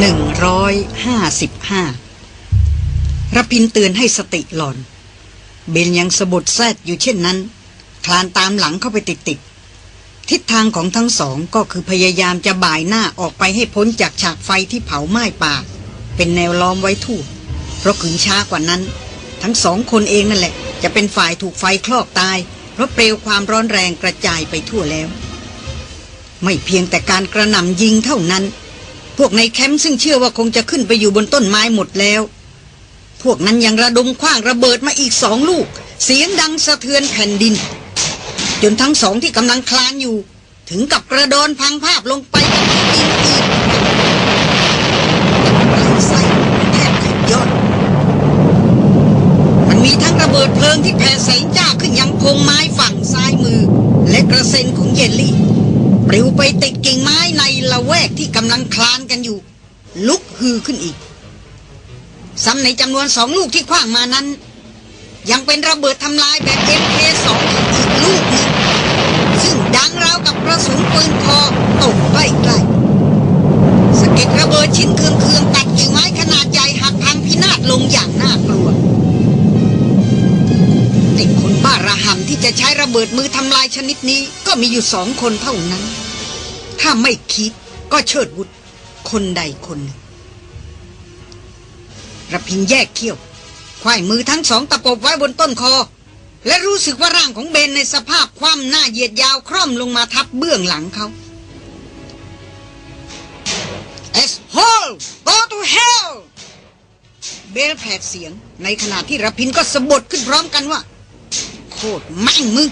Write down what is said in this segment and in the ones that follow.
หนึ่งร้อยห้าสิบห้าระพินเตือนให้สติหลอน เบนยังสะบดแซดอยู่เช่นนั้น คลานตามหลังเข้าไปติดๆทิศทางของทั้งสองก็คือพยายามจะบ่ายหน้าออกไปให้พ้นจากฉากไฟที่เผาไหม้ป่า เป็นแนวล้อมไว้ทั่วเพราะขืนช้ากว่านั้น ทั้งสองคนเองนั่นแหละ จะเป็นฝ่ายถูกไฟคลอกตาย เพราะเปลวความร้อนแรงกระจายไปทั่วแล้ว ไม่เพียงแต่การกระหน่ำยิงเท่านั้น วกในแคมป์ซึ่งเชื่อว่าคงจะขึ้นไปอยู่บนต้นไม้หมดแล้ว พวกนั้นยังระดมคว้างระเบิดมาอีกสองลูก เสียงดังสะเทือนแผ่นดิน จนทั้งสองที่กำลังคลานอยู่ ถึงกับกระโดนพังภาพลงไปกับพื้นดินอีกลำไส้แทบขยอดมันมีทั้งระเบิดเพลิงที่แผ่แสงจ้าขึ้นยังพงไม้ฝั่งซ้ายมือ และกระเซ็นของเยลลี่ ปลิวไปติดกิ่งไม้ในละแวกที่กำลังคลานกันอยู่ ลุกฮือขึ้นอีก ซ้ำในจำนวนสองลูกที่คว้างมานั้น ยังเป็นระเบิดทำลายแบบ MK2 อีกลูกหนึ่งซึ่งดังราวกับกระสุนปืนคอตกใกล้ๆสะเก็ดระเบิดชิ้นเคืองๆตัดกิ่งไม้ขนาดใหญ่หักพังพินาศลงอย่างน่ากลัว ไอ้คนบ้าระหำที่จะใช้ระเบิดมือทำลายชนิดนี้ก็มีอยู่สองคนเท่านั้น ถ้าไม่คิดก็เชิดวุฒคนใดคนหนึ่งระพินแยกเขี้ยวควายมือทั้งสองตะปบไว้บนต้นคอ และรู้สึกว่าร่างของเบนในสภาพคว่ำหน้าเหยียดยาวคร่อมลงมาทับเบื้องหลังเขาเอสโฮล go to hell เบลแผดเสียงในขณะที่ระพินก็สะบดขึ้นพร้อมกันว่า โคตรแม่งมึง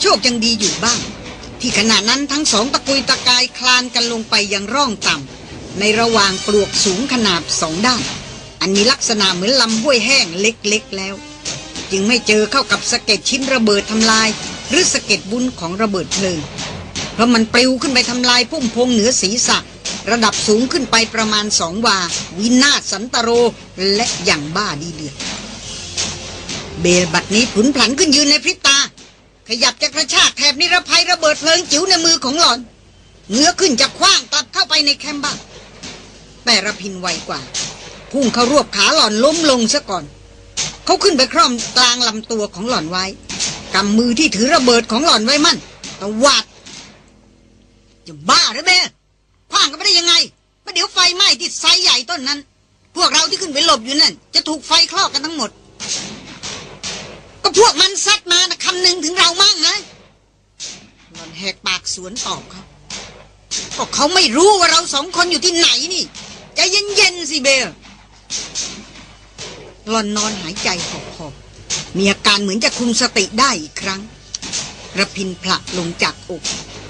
โชคยังดีอยู่บ้าง ที่ขณะนั้นทั้งสองตะกุยตะกายคลานกันลงไปยังร่องต่ำในระหว่างปลวกสูงขนาดสองด้าน อันมีลักษณะเหมือนลำห้วยแห้งเล็กๆแล้ว จึงไม่เจอเข้ากับสะเก็ดชิ้นระเบิดทำลาย หรือสะเก็ดบุญของระเบิดเพลิงเพราะมันปลิวขึ้นไปทำลายพุ่มพงเหนือศีรษะระดับสูงขึ้นไปประมาณสองวา วินาศสันตโรและอย่างบ้าดีเดือด เบลบัดนี้ผุนผันขึ้นยืนในพริบตา ขยับจะกระชากแถบนิรภัยระเบิดเพลิงจิ๋วในมือของหล่อนเงื้อขึ้นจะคว้างกลับเข้าไปในแคมป์บ้างแต่ระพินไวกว่า พุ่งเข้ารวบขาหล่อนล้มลงซะก่อน เขาขึ้นไปคร่อมกลางลำตัวของหล่อนไว้กำมือที่ถือระเบิดของหล่อนไว้มั่นตวาดจะบ้าหรือแม่คว้างกันไปได้ยังไงประเดี๋ยวไฟไหม้ที่ไซใหญ่ต้นนั้น พวกเราที่ขึ้นไปหลบอยู่นั่นจะถูกไฟคลอกกันทั้งหมด ก็พวกมันซัดมานะคำหนึ่งถึงเรามั่งนะหลอนแหกปากสวนตอบเขาก็เขาไม่รู้ว่าเราสองคนอยู่ที่ไหนนี่ใจเย็นๆสิเบลหลอนนอนหายใจหอบๆมีอาการเหมือนจะคุมสติได้อีกครั้งระพินผลักลงจากอก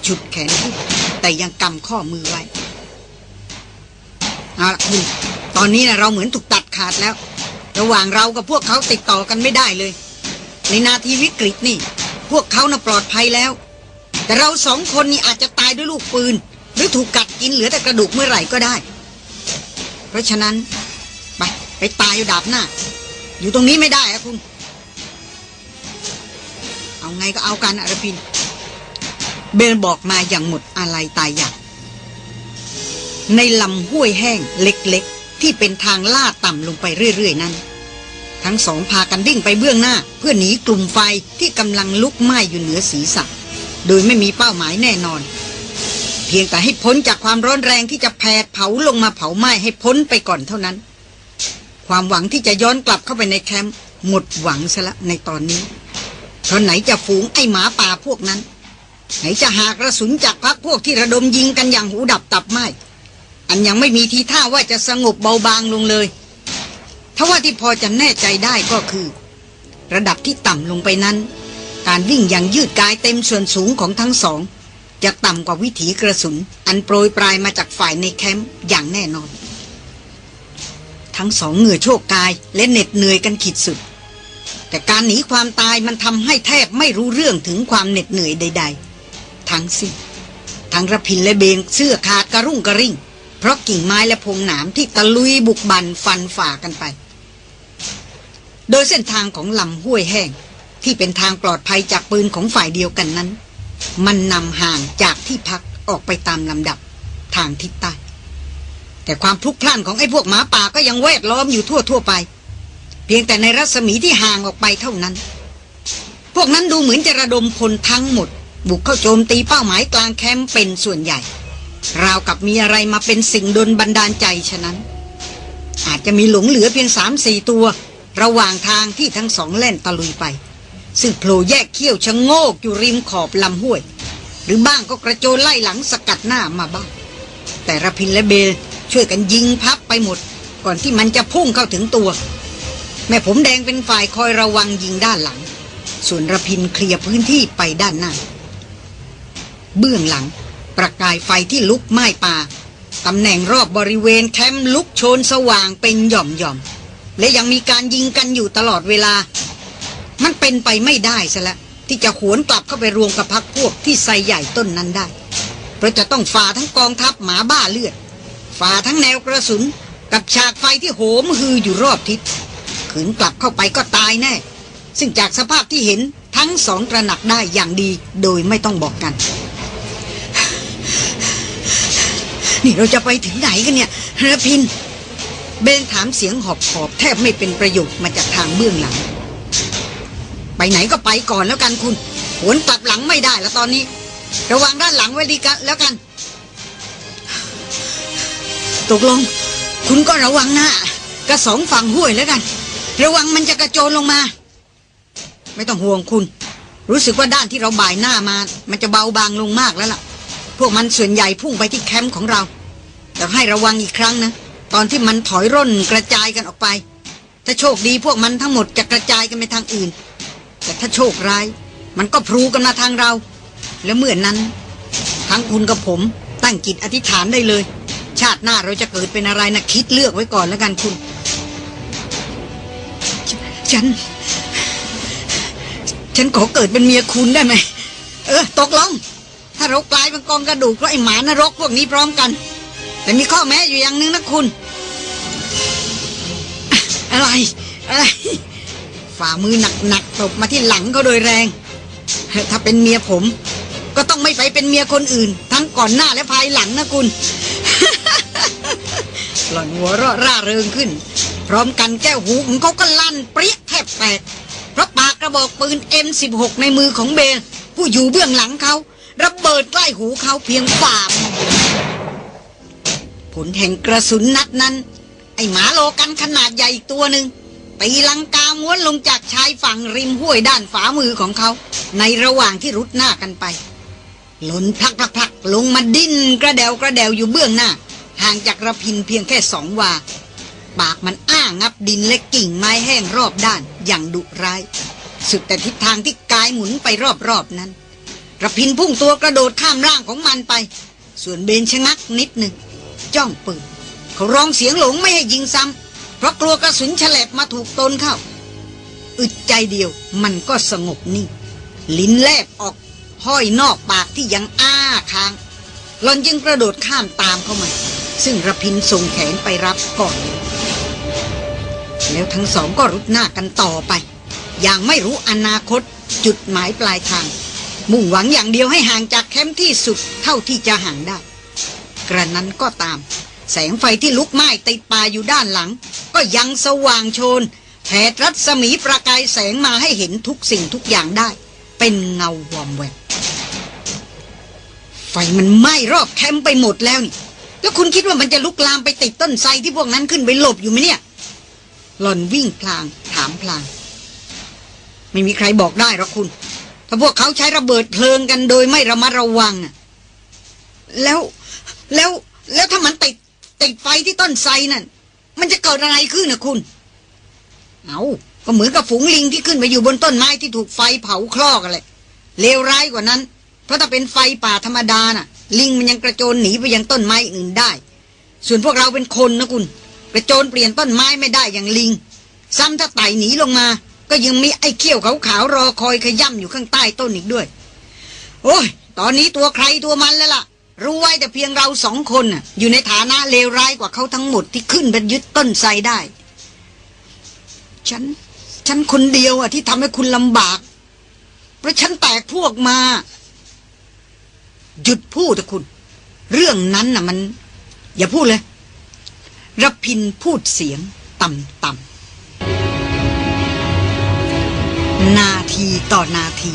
ฉุดแขนขึ้นแต่ยังกำข้อมือไว้เอาละคุณตอนนี้นะเราเหมือนถูกตัดขาดแล้ว ระหว่างเรากับพวกเขาติดต่อกันไม่ได้เลย ในนาทีวิกฤตนี่ พวกเขาน่ะปลอดภัยแล้ว แต่เราสองคนนี่อาจจะตายด้วยลูกปืน หรือถูกกัดกินเหลือแต่กระดูกเมื่อไหร่ก็ได้ เพราะฉะนั้น ไป ไปตายอยู่ดาบหน้า อยู่ตรงนี้ไม่ได้อะคุณ เอาไงก็เอากันอรพิน เบลบอกมาอย่างหมดอะไรตายอยากในลำห้วยแห้งเล็กๆ ที่เป็นทางลาดต่ำลงไปเรื่อยๆ นั้น ทั้งสองพากันดิ่งไปเบื้องหน้า เพื่อหนีกลุ่มไฟที่กำลังลุกไหม้อยู่เหนือศีรษะ โดยไม่มีเป้าหมายแน่นอน เพียงแต่ให้พ้นจากความร้อนแรงที่จะแผดเผาลงมาเผาไหม้ให้พ้นไปก่อนเท่านั้น ความหวังที่จะย้อนกลับเข้าไปในแคมป์หมดหวังซะละในตอนนี้เพราะไหนจะฝูงไอหมาป่าพวกนั้น ไหนจะหากระสุนจากพักพวกที่ระดมยิงกันอย่างหูดับตับไหมอันยังไม่มีทีท่าว่าจะสงบเบาบางลงเลย ถ้าว่าที่พอจะแน่ใจได้ก็คือ ระดับที่ต่ำลงไปนั้น การวิ่งอย่างยืดกายเต็มส่วนสูงของทั้งสอง จะต่ำกว่าวิถีกระสุน อันโปรยปลายมาจากฝ่ายในแคมป์อย่างแน่นอน ทั้งสองเหงื่อโชกกายและเหน็ดเหนื่อยกันขีดสุด แต่การหนีความตายมันทำให้แทบไม่รู้เรื่องถึงความเหน็ดเหนื่อยใด ๆ ทั้งสิ้นทั้งระพินและเบงเสื้อขาดกระรุ่งกระริ่ง เพราะกิ่งไม้และพงหนามที่ตะลุยบุกบันฟันฝ่ากันไป โดยเส้นทางของลำห้วยแห้ง ที่เป็นทางปลอดภัยจากปืนของฝ่ายเดียวกันนั้น มันนำห่างจากที่พักออกไปตามลำดับทางทิศใต้แต่ความพลุกพล่านของไอ้พวกหมาป่าก็ยังแวดล้อมอยู่ทั่วทั่วไป เพียงแต่ในรัศมีที่ห่างออกไปเท่านั้น พวกนั้นดูเหมือนจะระดมพลทั้งหมด บุกเข้าโจมตีเป้าหมายกลางแคมป์เป็นส่วนใหญ่ ราวกับมีอะไรมาเป็นสิ่งดลบันดาลใจฉะนั้น อาจจะมีหลงเหลือเพียงสามสี่ตัว ระหว่างทางที่ทั้งสองแล่นตะลุยไป ซึ่งโผล่แยกเขี้ยวชะโงกอยู่ริมขอบลำห้วย หรือบ้างก็กระโจนไล่หลังสกัดหน้ามาบ้าง แต่ระพินและเบลช่วยกันยิงพับไปหมด ก่อนที่มันจะพุ่งเข้าถึงตัว แม่ผมแดงเป็นฝ่ายคอยระวังยิงด้านหลัง ส่วนระพินเคลียร์พื้นที่ไปด้านหน้า เบื้องหลัง ประกายไฟที่ลุกไหม้ป่าตำแหน่งรอบบริเวณแคมป์ลุกโชนสว่างเป็นหย่อมหย่อมๆ และยังมีการยิงกันอยู่ตลอดเวลา มันเป็นไปไม่ได้ซะแล้วที่จะหวนกลับเข้าไปรวมกับพักพวกที่ไซใหญ่ต้นนั้นได้ เพราะจะต้องฝ่าทั้งกองทัพหมาบ้าเลือด ฝ่าทั้งแนวกระสุน กับฉากไฟที่โหมฮืออยู่รอบทิศขืนกลับเข้าไปก็ตายแน่ ซึ่งจากสภาพที่เห็นทั้งสองตระหนักได้อย่างดีโดยไม่ต้องบอกกัน นี่เราจะไปถึงไหนกันเนี่ยระพิน เบนถามเสียงหอบหอบแทบไม่เป็นประโยชน์มาจากทางเบื้องหลัง ไปไหนก็ไปก่อนแล้วกันคุณหวนกลับหลังไม่ได้แล้วตอนนี้ ระวังด้านหลังไว้ดีกันแล้วกัน ตกลง คุณก็ระวังหน้ากระสองฝั่งห้วยแล้วกัน ระวังมันจะกระโจนลงมา ไม่ต้องห่วงคุณ รู้สึกว่าด้านที่เราบ่ายหน้ามา มันจะเบาบางลงมากแล้วล่ะ พวกมันส่วนใหญ่พุ่งไปที่แคมป์ของเราแต่ให้ระวังอีกครั้งนะ ตอนที่มันถอยร่นกระจายกันออกไป ถ้าโชคดีพวกมันทั้งหมดจะกระจายกันไปทางอื่น แต่ถ้าโชคร้าย มันก็พลูกันมาทางเรา และเมื่อนนั้น ทั้งคุณกับผมตั้งจิตอธิษฐานได้เลย ชาติหน้าเราจะเกิดเป็นอะไรนะคิดเลือกไว้ก่อนแล้วกันคุณ ฉัน ฉันขอเกิดเป็นเมียคุณได้ไหม เออ ตกลงถ้าเรากลายเป็นกองกระดูกแล้วไอ้หมานรกพวกนี้พร้อมกัน แต่มีข้อแม้อยู่อย่างหนึงนะคุณ อะไร อะไร ฝ่ามือหนักๆตบมาที่หลังเขาโดยแรง ถ้าเป็นเมียผม ก็ต้องไม่ไปเป็นเมียคนอื่น ทั้งก่อนหน้าและภายหลังนะคุณ หล่อนหัวเราะร่าเริงขึ้น พร้อมกันแก้วหูของเขาก็ลั่นเปรี้ยแทบแตกเพราะปากกระบอกปืน M16 ในมือของเบลผู้อยู่เบื้องหลังเขาระเบิดใกล้หูเขาเพียงฝ่าผลแห่งกระสุนนัดนั้น อหมาโลกันขนาดใหญ่อีกตัวหนึ่งตีลังกาม้วนลงจากชายฝั่งริมห้วยด้านฝามือของเขา ในระหว่างที่รุดหน้ากันไป หล่นพลักพลักพลักลงมาดิ้นกระเดวกระเดวอยู่เบื้องหน้า ห่างจากระพินเพียงแค่สองวา ปากมันอ้างับดินและกิ่งไม้แห้งรอบด้านอย่างดุร้าย สุดแต่ทิศทางที่กายหมุนไปรอบๆนั้นระพินพุ่งตัวกระโดดข้ามร่างของมันไป ส่วนเบนชะงักนิดหนึ่งจ้องปืน เขาร้องเสียงหลงไม่ให้ยิงซ้ำเพราะกลัวกระสุนฉลบมาถูกตนเข้า อึดใจเดียวมันก็สงบนิ่ง ลิ้นแลบออก ห้อยนอกปากที่ยังอ้าค้างหลอนจึงกระโดดข้ามตามเข้ามา ซึ่งระพินส่งแขนไปรับก่อน แล้วทั้งสองก็รุดหน้ากันต่อไป อย่างไม่รู้อนาคตจุดหมายปลายทาง มุ่งหวังอย่างเดียวให้ห่างจากแคมป์ที่สุดเท่าที่จะห่างได้ กระนั้นก็ตาม แสงไฟที่ลุกไหม้ติดป่าอยู่ด้านหลัง ก็ยังสว่างโชนแผดรัศมีประกายแสงมาให้เห็นทุกสิ่งทุกอย่างได้ เป็นเงาวอมแววไฟมันไหม้รอบแคมป์ไปหมดแล้วนี่ แล้วคุณคิดว่ามันจะลุกลามไปติดต้นไทรที่พวกนั้นขึ้นไปหลบอยู่ไหมเนี่ย หล่อนวิ่งพลางถามพลาง ไม่มีใครบอกได้หรอกคุณ ถ้าพวกเขาใช้ระเบิดเพลิงกันโดยไม่ระมัดระวังอะแล้วแล้วแล้วถ้ามันติด ติดไฟที่ต้นไทรนั่น มันจะเกิดอะไรขึ้นนะคุณ เอาก็เหมือนกับฝูงลิงที่ขึ้นไปอยู่บนต้นไม้ที่ถูกไฟเผาคลอกกันเลยเลวร้ายกว่านั้น เพราะถ้าเป็นไฟป่าธรรมดาน่ะ ลิงมันยังกระโจนหนีไปยังต้นไม้อื่นได้ ส่วนพวกเราเป็นคนนะคุณกระโจนเปลี่ยนต้นไม้ไม่ได้อย่างลิง ซ้ำถ้าไต่หนีลงมา ก็ยังมีไอ้เขี้ยวขาวๆรอคอยขย่ำอยู่ข้างใต้ต้นอีกด้วย โอ้ย ตอนนี้ตัวใครตัวมันแล้วล่ะ รู้ไว้แต่เพียงเราสองคนน่ะอยู่ในฐานะเลวร้ายกว่าเขาทั้งหมดที่ขึ้นไปยึดต้นไทรได้ ฉัน ฉันคนเดียวอะที่ทำให้คุณลำบาก เพราะฉันแตกพวกมา หยุดพูดเถอะคุณ เรื่องนั้นน่ะมัน อย่าพูดเลยรพินพูดเสียงต่ำๆนาทีต่อนาที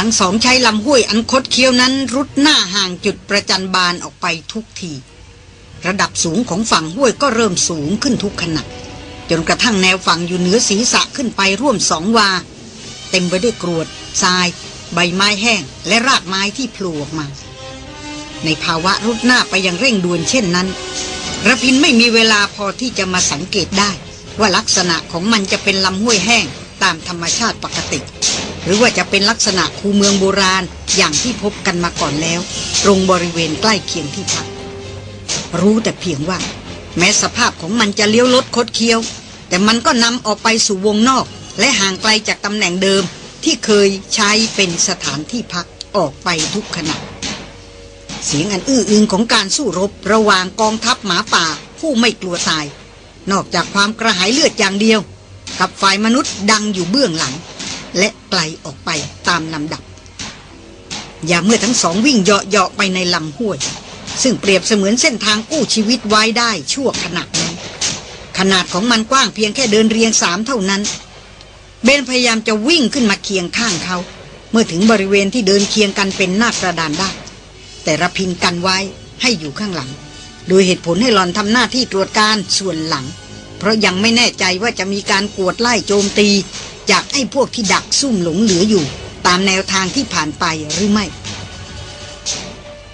ทั้งสองใช้ลำห้วยอันคดเคี้ยวนั้นรุดหน้าห่างจุดประจันบานออกไปทุกที ระดับสูงของฝั่งห้วยก็เริ่มสูงขึ้นทุกขณะจนกระทั่งแนวฝั่งอยู่เหนือศีรษะขึ้นไปร่วมสองวา เต็มไปด้วยกรวดทราย ใบไม้แห้ง และรากไม้ที่โผล่ออกมา ในภาวะรุดหน้าไปอย่างเร่งด่วนเช่นนั้นระพินไม่มีเวลาพอที่จะมาสังเกตได้ ว่าลักษณะของมันจะเป็นลำห้วยแห้ง ตามธรรมชาติปกติ หรือว่าจะเป็นลักษณะคูเมืองโบราณอย่างที่พบกันมาก่อนแล้ว ตรงบริเวณใกล้เคียงที่พัก รู้แต่เพียงว่า แม้สภาพของมันจะเลี้ยวลดคดเคี้ยว แต่มันก็นำออกไปสู่วงนอก และห่างไกลจากตำแหน่งเดิมที่เคยใช้เป็นสถานที่พักออกไปทุกขณะเสียงอันอื้ออึงของการสู้รบระหว่างกองทัพหมาป่าผู้ไม่กลัวตาย นอกจากความกระหายเลือดอย่างเดียว กับฝ่ายมนุษย์ดังอยู่เบื้องหลัง และไกลออกไปตามลำดับ อย่าเมื่อทั้งสองวิ่งเหาะๆไปในลำห้วย ซึ่งเปรียบเสมือนเส้นทางกู้ชีวิตไว้ได้ชั่วขณะนั้นขนาดของมันกว้างเพียงแค่เดินเรียงสามเท่านั้น เบนพยายามจะวิ่งขึ้นมาเคียงข้างเขา เมื่อถึงบริเวณที่เดินเคียงกันเป็นหน้ากระดานได้ แต่ระพินกันไว้ให้อยู่ข้างหลัง โดยเหตุผลให้หลอนทำหน้าที่ตรวจการส่วนหลัง เพราะยังไม่แน่ใจว่าจะมีการกวดไล่โจมตี จากไอ้พวกที่ดักซุ่มหลงเหลืออยู่ ตามแนวทางที่ผ่านไปหรือไม่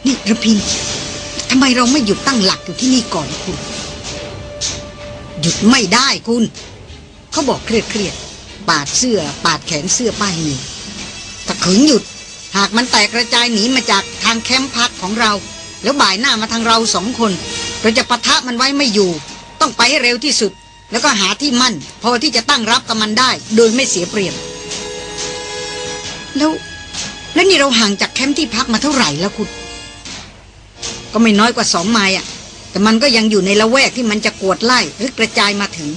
นี่ระพินทำไมเราไม่หยุดตั้งหลักอยู่ที่นี่ก่อนคุณ หยุดไม่ได้คุณ เขาบอกเครียดเครียดปาดเสื้อ ปาดแขนเสื้อป้ายหีถ้าขึงหยุด หากมันแตกกระจายหนีมาจากทางแคมป์พักของเรา แล้วบ่ายหน้ามาทางเราสองคน เราจะปะทะมันไว้ไม่อยู่ ต้องไปให้เร็วที่สุด แล้วก็หาที่มั่น พอที่จะตั้งรับกับมันได้ โดยไม่เสียเปรียบ แล้ว แล้วนี่เราห่างจากแคมป์ที่พักมาเท่าไหร่แล้วคุณ ก็ไม่น้อยกว่าสองไมล์อะ แต่มันก็ยังอยู่ในละแวกที่มันจะกวดไล่หรือกระจายมาถึง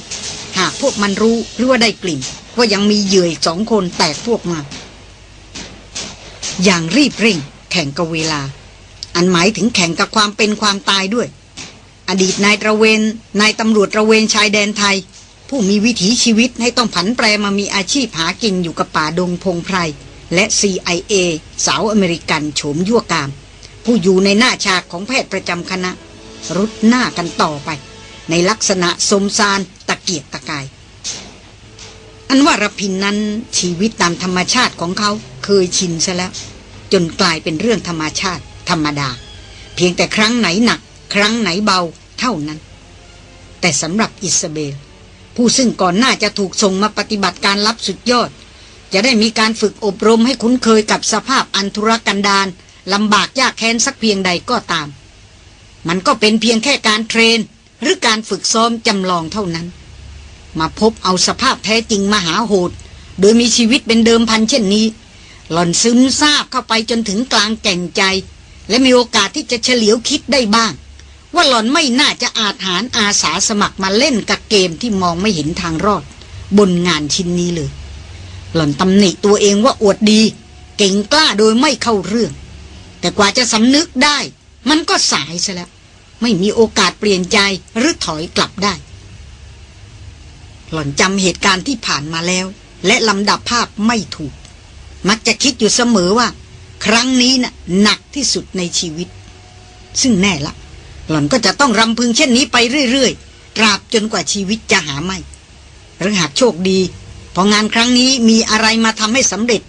หากพวกมันรู้หรือว่าได้กลิ่นว่ายังมีเหยื่ออีกสองคนแตกพวกมา อย่างรีบเร่ง แข่งกับเวลา อันหมายถึงแข่งกับความเป็นความตายด้วย อดีตนายตระเวนนายตำรวจตระเวนชายแดนไทย ผู้มีวิถีชีวิตให้ต้องผันแปรมามีอาชีพหากินอยู่กับป่าดงพงไพร และ CIA สาวอเมริกันโฉมยั่วกาม ผู้อยู่ในหน้าฉากของแพทย์ประจำคณะ รุดหน้ากันต่อไป ในลักษณะสมซานตะเกียกตะกาย อันว่ารพินนั้นชีวิตตามธรรมชาติของเขาเคยชินซะแล้ว จนกลายเป็นเรื่องธรรมชาติ ธรรมดา เพียงแต่ครั้งไหนหนัก ครั้งไหนเบาเท่านั้น แต่สำหรับอิสเบล ผู้ซึ่งก่อนหน้าจะถูกส่งมาปฏิบัติการลับสุดยอด จะได้มีการฝึกอบรมให้คุ้นเคยกับสภาพอันธุรกันดารลำบากยากแค้นสักเพียงใดก็ตาม มันก็เป็นเพียงแค่การเทรน หรือการฝึกซ้อมจำลองเท่านั้น มาพบเอาสภาพแท้จริงมหาโหด โดยมีชีวิตเป็นเดิมพันเช่นนี้ หล่อนซึมซาบเข้าไปจนถึงกลางแก่งใจ และมีโอกาสที่จะเฉลียวคิดได้บ้าง ว่าหล่อนไม่น่าจะอาจหารอาสาสมัครมาเล่นกับเกมที่มองไม่เห็นทางรอด บนงานชิ้นนี้เลย หล่อนตำหนิตัวเองว่าอวดดี เก่งกล้าโดยไม่เข้าเรื่อง แต่กว่าจะสำนึกได้ มันก็สายซะแล้ว ไม่มีโอกาสเปลี่ยนใจหรือถอยกลับได้ หล่อนจำเหตุการณ์ที่ผ่านมาแล้ว และลำดับภาพไม่ถูก มักจะคิดอยู่เสมอว่า ครั้งนี้นะ่ะหนักที่สุดในชีวิต ซึ่งแน่ละ หล่อนก็จะต้องรำพึงเช่นนี้ไปเรื่อยๆตราบจนกว่าชีวิตจะหาไม่หรือหากโชคดี พองานครั้งนี้มีอะไรมาทำให้สำเร็จ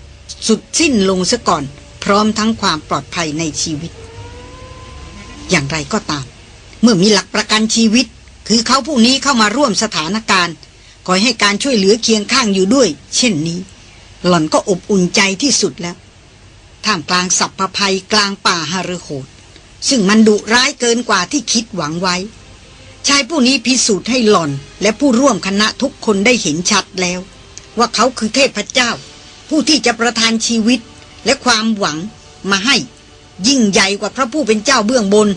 สุดสิ้นลงซะก่อน พร้อมทั้งความปลอดภัยในชีวิต อย่างไรก็ตาม เมื่อมีหลักประกันชีวิต คือเขาผู้นี้เข้ามาร่วมสถานการณ์คอยให้การช่วยเหลือเคียงข้างอยู่ด้วย เช่นนี้ หล่อนก็อบอุ่นใจที่สุดแล้ว ท่ามกลางสัพพภัยกลางป่าฮารุโหด ซึ่งมันดุร้ายเกินกว่าที่คิดหวังไว้ ชายผู้นี้พิสูจน์ให้หล่อน และผู้ร่วมคณะทุกคนได้เห็นชัดแล้ว ว่าเขาคือเทพเจ้า ผู้ที่จะประทานชีวิตและความหวังมาให้ ยิ่งใหญ่กว่าพระผู้เป็นเจ้าเบื้องบน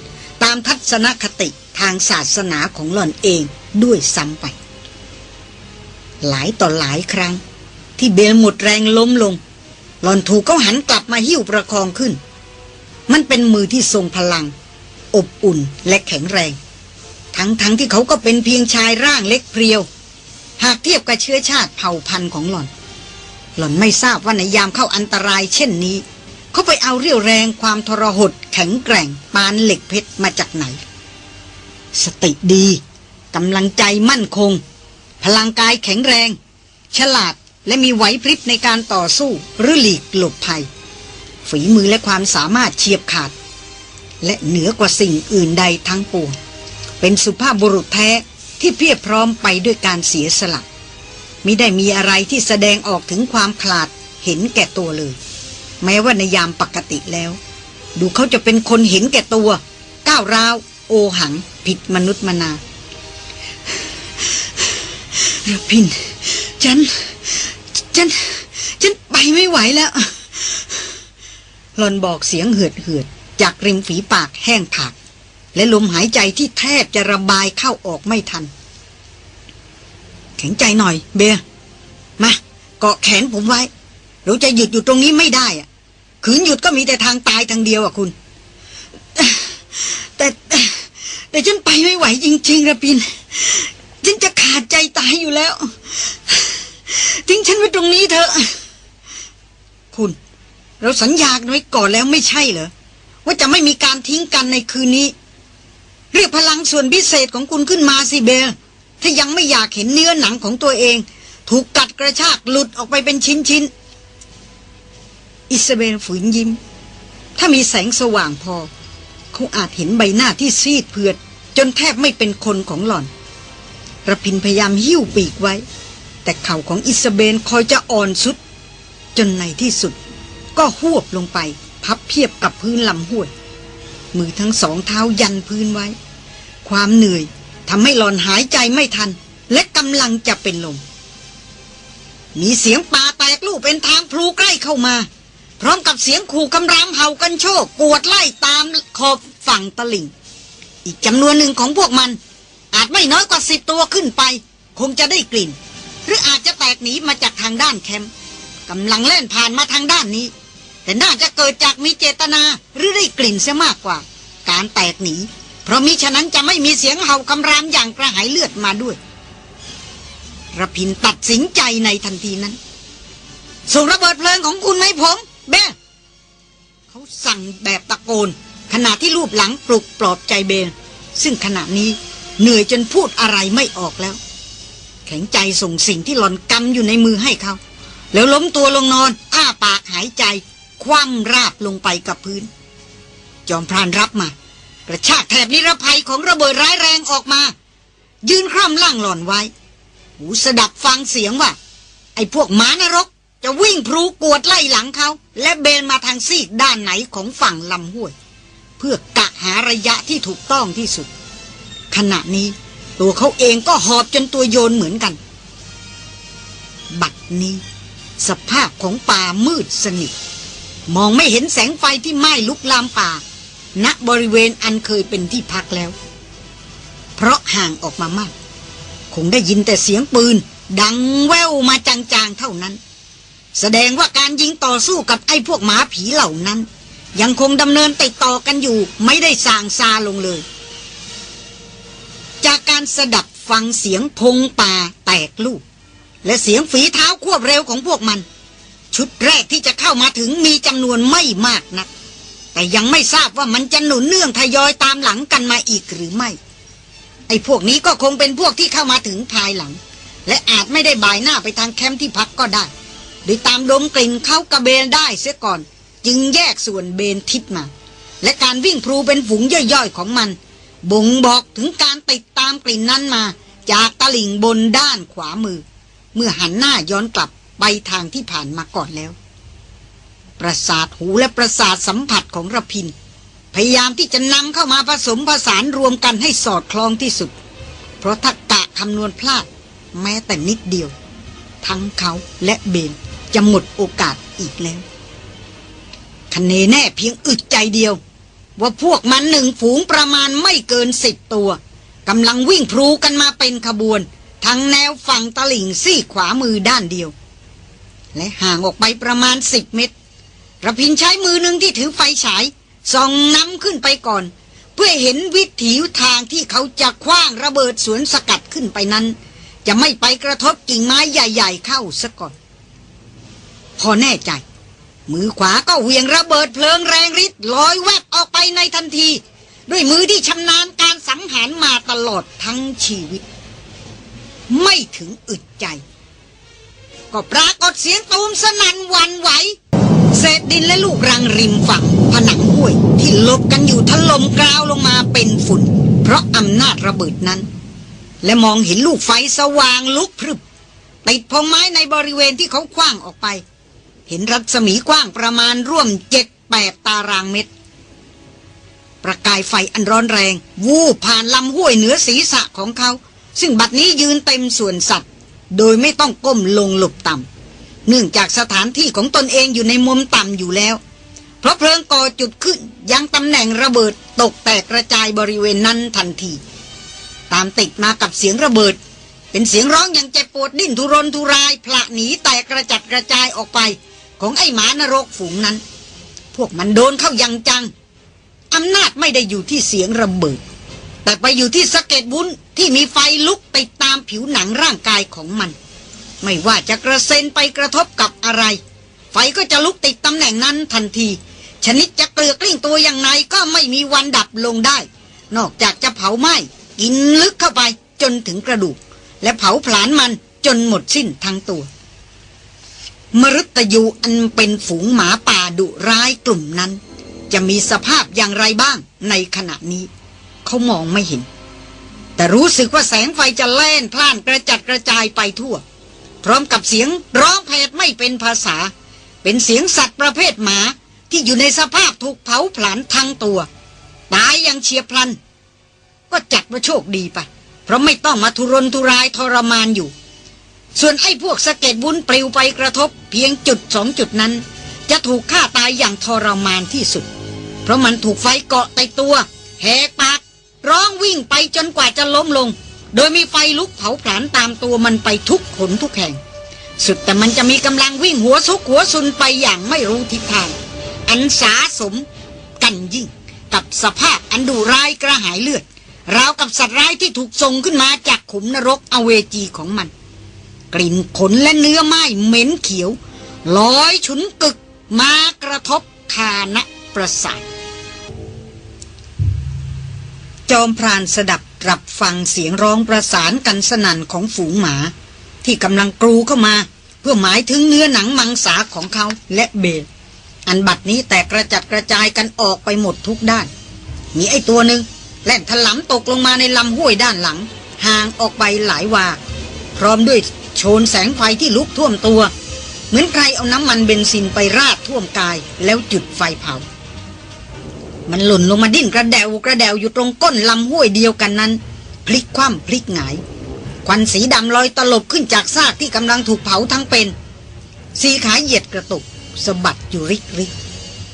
ตามทัศนคติทางศาสนาของหล่อนเองด้วยซ้ำไป หลายต่อหลายครั้ง ที่เบลหมดแรงล้มลง หลอนถูกเขาหันกลับมาหิ้วประคองขึ้น มันเป็นมือที่ทรงพลัง อบอุ่นและแข็งแรง ทั้งๆทที่เขาก็เป็นเพียงชายร่างเล็กเพรียว หากเทียบกับเชื้อชาติเผ่าพันธุ์ของหล่อน หล่อนไม่ทราบว่าในยามเข้าอันตรายเช่นนี้ เขาไปเอาเรี่ยวแรงความทรหดแข็งแกร่งปานเหล็กเพชรมาจากไหน สติดีกำลังใจมั่นคง พลังกายแข็งแรง ฉลาดและมีไหวพริบในการต่อสู้หรือหลีกหลบภัย ฝีมือและความสามารถเฉียบขาด และเหนือกว่าสิ่งอื่นใดทั้งปวง เป็นสุภาพบุรุษแท้ที่เพียบพร้อมไปด้วยการเสียสละมิได้มีอะไรที่แสดงออกถึงความขลาดเห็นแก่ตัวเลย แม้ว่าในยามปกติแล้ว ดูเขาจะเป็นคนเห็นแก่ตัว ก้าวร้าว โอหัง ผิดมนุษย์มนาระพิน ฉัน ฉัน ฉันไปไม่ไหวแล้ว หลอนบอกเสียงเหือดเหือดจากริมฝีปากแห้งผาก และลมหายใจที่แทบจะระบายเข้าออกไม่ทัน แข็งใจหน่อยเบียมาเกาะแขนผมไว้ เราจะหยุดอยู่ตรงนี้ไม่ได้อะขืนหยุดก็มีแต่ทางตายทางเดียวอะคุณ แต่แต่ฉันไปไม่ไหวจริงๆระพิน ฉันจะขาดใจตายอยู่แล้ว ทิ้งฉันไว้ตรงนี้เถอะ เราสัญญากันไว้ก่อนแล้วไม่ใช่เหรอ ว่าจะไม่มีการทิ้งกันในคืนนี้ เรียกพลังส่วนพิเศษของคุณขึ้นมาสิเบล ถ้ายังไม่อยากเห็นเนื้อหนังของตัวเอง ถูกกัดกระชากหลุดออกไปเป็นชิ้นๆอิสเบลฝืนยิ้ม ถ้ามีแสงสว่างพอ เขาอาจเห็นใบหน้าที่ซีดเผือด จนแทบไม่เป็นคนของหล่อนระพินพยายามหิ้วปีกไว้ แต่เข่าของอิสเบนคอยจะอ่อนสุด จนในที่สุด ก็หวบลงไป พับเพียบกับพื้นลำห้วย มือทั้งสองเท้ายันพื้นไว้ ความเหนื่อยทำให้หลอนหายใจไม่ทัน และกำลังจะเป็นลม มีเสียงป่าแตกลูกเป็นทางพลูใกล้เข้ามา พร้อมกับเสียงขู่คำรามเห่ากันโชกกวดไล่ตามขอบฝั่งตะลิ่ง อีกจำนวนหนึ่งของพวกมัน อาจไม่น้อยกว่าสิบตัวขึ้นไป คงจะได้กลิ่น หรืออาจจะแตกหนีมาจากทางด้านแคมป์กำลังเล่นผ่านมาทางด้านนี้ แต่น่าจะเกิดจากมีเจตนาหรือได้กลิ่นเสียมากกว่า การแตกหนี เพราะมิฉะนั้นจะไม่มีเสียงเห่าคำรามอย่างกระหายเลือดมาด้วยระพินตัดสินใจในทันทีนั้น ส่งระเบิดเพลิงของคุณไหมผมเบ้เขาสั่งแบบตะโกน ขณะที่รูปหลังปลุกปลอบใจเบนซึ่งขณะนี้เหนื่อยจนพูดอะไรไม่ออกแล้ว แข็งใจส่งสิ่งที่หลอนกำอยู่ในมือให้เขา แล้วล้มตัวลงนอน อ้าปากหายใจ คว่ำราบลงไปกับพื้น จอมพรานรับมา กระชากแถบนิรภัยของระเบิดร้ายแรงออกมา ยืนคร่ำล่างหล่อนไว้ หูสดับฟังเสียงว่า ไอ้พวกหมานรก จะวิ่งพลูกวดไล่หลังเขา และเบนมาทางซีกด้านไหนของฝั่งลำห้วย เพื่อกะหาระยะที่ถูกต้องที่สุด ขณะนี้ตัวเขาเองก็หอบจนตัวโยนเหมือนกัน บัดนี้ สภาพของป่ามืดสนิท มองไม่เห็นแสงไฟที่ไหม้ลุกลามป่า ณบริเวณอันเคยเป็นที่พักแล้ว เพราะห่างออกมามาก คงได้ยินแต่เสียงปืน ดังแว่วมาจางๆเท่านั้น แสดงว่าการยิงต่อสู้กับไอ้พวกหมาผีเหล่านั้น ยังคงดำเนินติดต่อกันอยู่ ไม่ได้สางซาลงเลย จากการสดับฟังเสียงพงป่าแตกลูก และเสียงฝีเท้าควบเร็วของพวกมัน ชุดแรกที่จะเข้ามาถึงมีจำนวนไม่มากนัก แต่ยังไม่ทราบว่ามันจะหนุนเนื่องทยอยตามหลังกันมาอีกหรือไม่ ไอ้พวกนี้ก็คงเป็นพวกที่เข้ามาถึงภายหลัง และอาจไม่ได้บ่ายหน้าไปทางแคมป์ที่พักก็ได้ โดยตามดมกลิ่นเข้ากระเบนได้เสียก่อน จึงแยกส่วนเบนทิศมา และการวิ่งพลูเป็นฝูงย่อยๆของมัน บ่งบอกถึงการติดตามกลิ่นนั้นมา จากตลิ่งบนด้านขวามือ เมื่อหันหน้าย้อนกลับ ไปทางที่ผ่านมาก่อนแล้ว ประสาทหูและประสาทสัมผัสของระพิน พยายามที่จะนำเข้ามาผสมผสานรวมกันให้สอดคล้องที่สุด เพราะถ้ากะคำนวณพลาดแม้แต่นิดเดียว ทั้งเขาและเบนจะหมดโอกาสอีกแล้วคะเนแน่เพียงอึดใจเดียว ว่าพวกมันหนึ่งฝูงประมาณไม่เกินสิบตัวกำลังวิ่งพลูกันมาเป็นขบวน ทั้งแนวฝั่งตลิ่งซี่ขวามือด้านเดียว และห่างออกไปประมาณสิบเมตรระพินใช้มือหนึ่งที่ถือไฟฉายส่องน้ำขึ้นไปก่อน เพื่อเห็นวิถีทางที่เขาจะคว้างระเบิดสวนสกัดขึ้นไปนั้น จะไม่ไปกระทบกิ่งไม้ใหญ่ ๆ เข้าซะก่อน พอแน่ใจ มือขวาก็เหวี่ยงระเบิดเพลิงแรงฤทธิ์ลอยแวบออกไปในทันที ด้วยมือที่ชำนาญการสังหารมาตลอดทั้งชีวิต ไม่ถึงอึดใจ ก็ปรากฏเสียงตูมสนั่นวันไหว เศษดินและลูกรังริมฝั่งผนังห้วย ที่ลบกันอยู่ถล่มกราวลงมาเป็นฝุ่น เพราะอำนาจระเบิดนั้น และมองเห็นลูกไฟสว่างลุกพรึบติดพงไม้ในบริเวณที่เขาคว้างออกไป เห็นรัศมีกว้างประมาณร่วมเจ็ดแปดตารางเมตร ประกายไฟอันร้อนแรง วูบผ่านลำห้วยเหนือศีรษะของเขา ซึ่งบัดนี้ยืนเต็มส่วนสัตว์ โดยไม่ต้องก้มลงหลบต่ำเนื่องจากสถานที่ของตนเองอยู่ในมุมต่ำอยู่แล้ว เพราะเพลิงก่อจุดขึ้นยังตำแหน่งระเบิดตกแตกกระจายบริเวณนั้นทันที ตามติดมากับเสียงระเบิด เป็นเสียงร้องอย่างเจ็บปวดดิ้นทุรนทุรายพละหนีแตกกระจัดกระจายออกไป ของไอ้หมานรกฝูงนั้น พวกมันโดนเข้ายังจังอำนาจไม่ได้อยู่ที่เสียงระเบิด แต่ไปอยู่ที่สะเก็ดบุญที่มีไฟลุกติดตามผิวหนังร่างกายของมัน ไม่ว่าจะกระเซ็นไปกระทบกับอะไร ไฟก็จะลุกติดตำแหน่งนั้นทันที ชนิดจะเกลือกลิ้งตัวอย่างไรก็ไม่มีวันดับลงได้ นอกจากจะเผาไหม้กินลึกเข้าไปจนถึงกระดูก และเผาผลาญมันจนหมดสิ้นทั้งตัว มรุตยูอันเป็นฝูงหมาป่าดุร้ายกลุ่มนั้น จะมีสภาพอย่างไรบ้างในขณะนี้ เขามองไม่เห็น แต่รู้สึกว่าแสงไฟจะแล่นพล่านกระจัดกระจายไปทั่ว พร้อมกับเสียงร้องเพลดไม่เป็นภาษา เป็นเสียงสัตว์ประเภทหมาที่อยู่ในสภาพถูกเผาผลาญทั้งตัว ตายอย่างเฉียบพลัน ก็จัดว่าโชคดีไป เพราะไม่ต้องมาทุรนทุรายทรมานอยู่ ส่วนไอ้พวกสะเก็ดบุญปลิวไปกระทบ เพียงจุดสองจุดนั้น จะถูกฆ่าตายอย่างทรมานที่สุด เพราะมันถูกไฟเกาะใต้ตัว แหกปาก ร้องวิ่งไปจนกว่าจะล้มลง โดยมีไฟลุกเผาผลาญตามตัวมันไปทุกขนทุกแห่ง สุดแต่มันจะมีกำลังวิ่งหัวซุกหัวซุนไปอย่างไม่รู้ทิศทาง อันสาสมกันยิ่ง กับสภาพอันดุร้ายกระหายเลือดราวกับสัตว์ร้ายที่ถูกส่งขึ้นมาจากขุมนรกอเวจีของมัน กลิ่นขนและเนื้อไม้เหม็นเขียวลอยฉุนกึกมากระทบคานะประสาท จอมพรานสดับรับฟังเสียงร้องประสานกันสนั่นของฝูงหมา ที่กำลังกรูเข้ามา เพื่อหมายถึงเนื้อหนังมังสาของเขาและเบลอันบัดนี้แตกกระจัดกระจายกันออกไปหมดทุกด้าน มีไอ้ตัวหนึ่งแล่นถลำตกลงมาในลำห้วยด้านหลัง ห่างออกไปหลายวา พร้อมด้วยโชนแสงไฟที่ลุกท่วมตัว เหมือนใครเอาน้ำมันเบนซินไปราดท่วมกายแล้วจุดไฟเผา มันหล่นลงมาดิ้นกระเดวกระเดวอยู่ตรงก้นลำห้วยเดียวกันนั้น พลิกคว่ำพลิกหงาย ควันสีดำลอยตลบขึ้นจากซากที่กำลังถูกเผาทั้งเป็น สีขาเหยียดกระตุกสะบัดอยู่ริกริก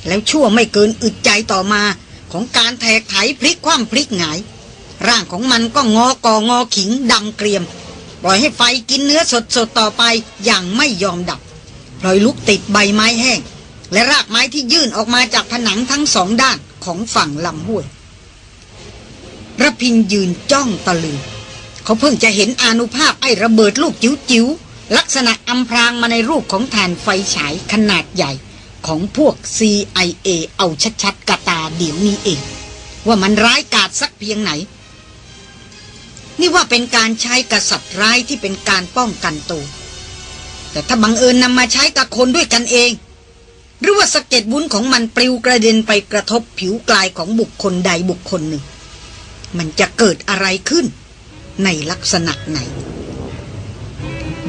แล้วชั่วไม่เกินอึดใจต่อมาของการแทกไถพลิกคว่ำพลิกหงาย ร่างของมันก็งอกองอขิงดำเกรียม ปล่อยให้ไฟกินเนื้อสดๆต่อไปอย่างไม่ยอมดับพลอยลุกติดใบไม้แห้ง และรากไม้ที่ยื่นออกมาจากผนังทั้งสองด้าน ของฝั่งลำห้วยระพินยืนจ้องตะลึงเขาเพิ่งจะเห็นอนุภาพไอ้ระเบิดลูกจิ๋วๆ ลักษณะอำพรางมาในรูปของแทนไฟฉายขนาดใหญ่ของพวก CIA เอาชัดๆกระตาเดี๋ยวนี้เอง ว่ามันร้ายกาจสักเพียงไหน นี่ว่าเป็นการใช้กษัตริย์ร้ายที่เป็นการป้องกันตัวแต่ถ้าบังเอิญนำมาใช้กับคนด้วยกันเอง หรือว่าสะเก็ดบุญของมันปลิวกระเด็นไปกระทบผิวกลายของบุคคลใดบุคคลหนึ่ง มันจะเกิดอะไรขึ้น ในลักษณะไหน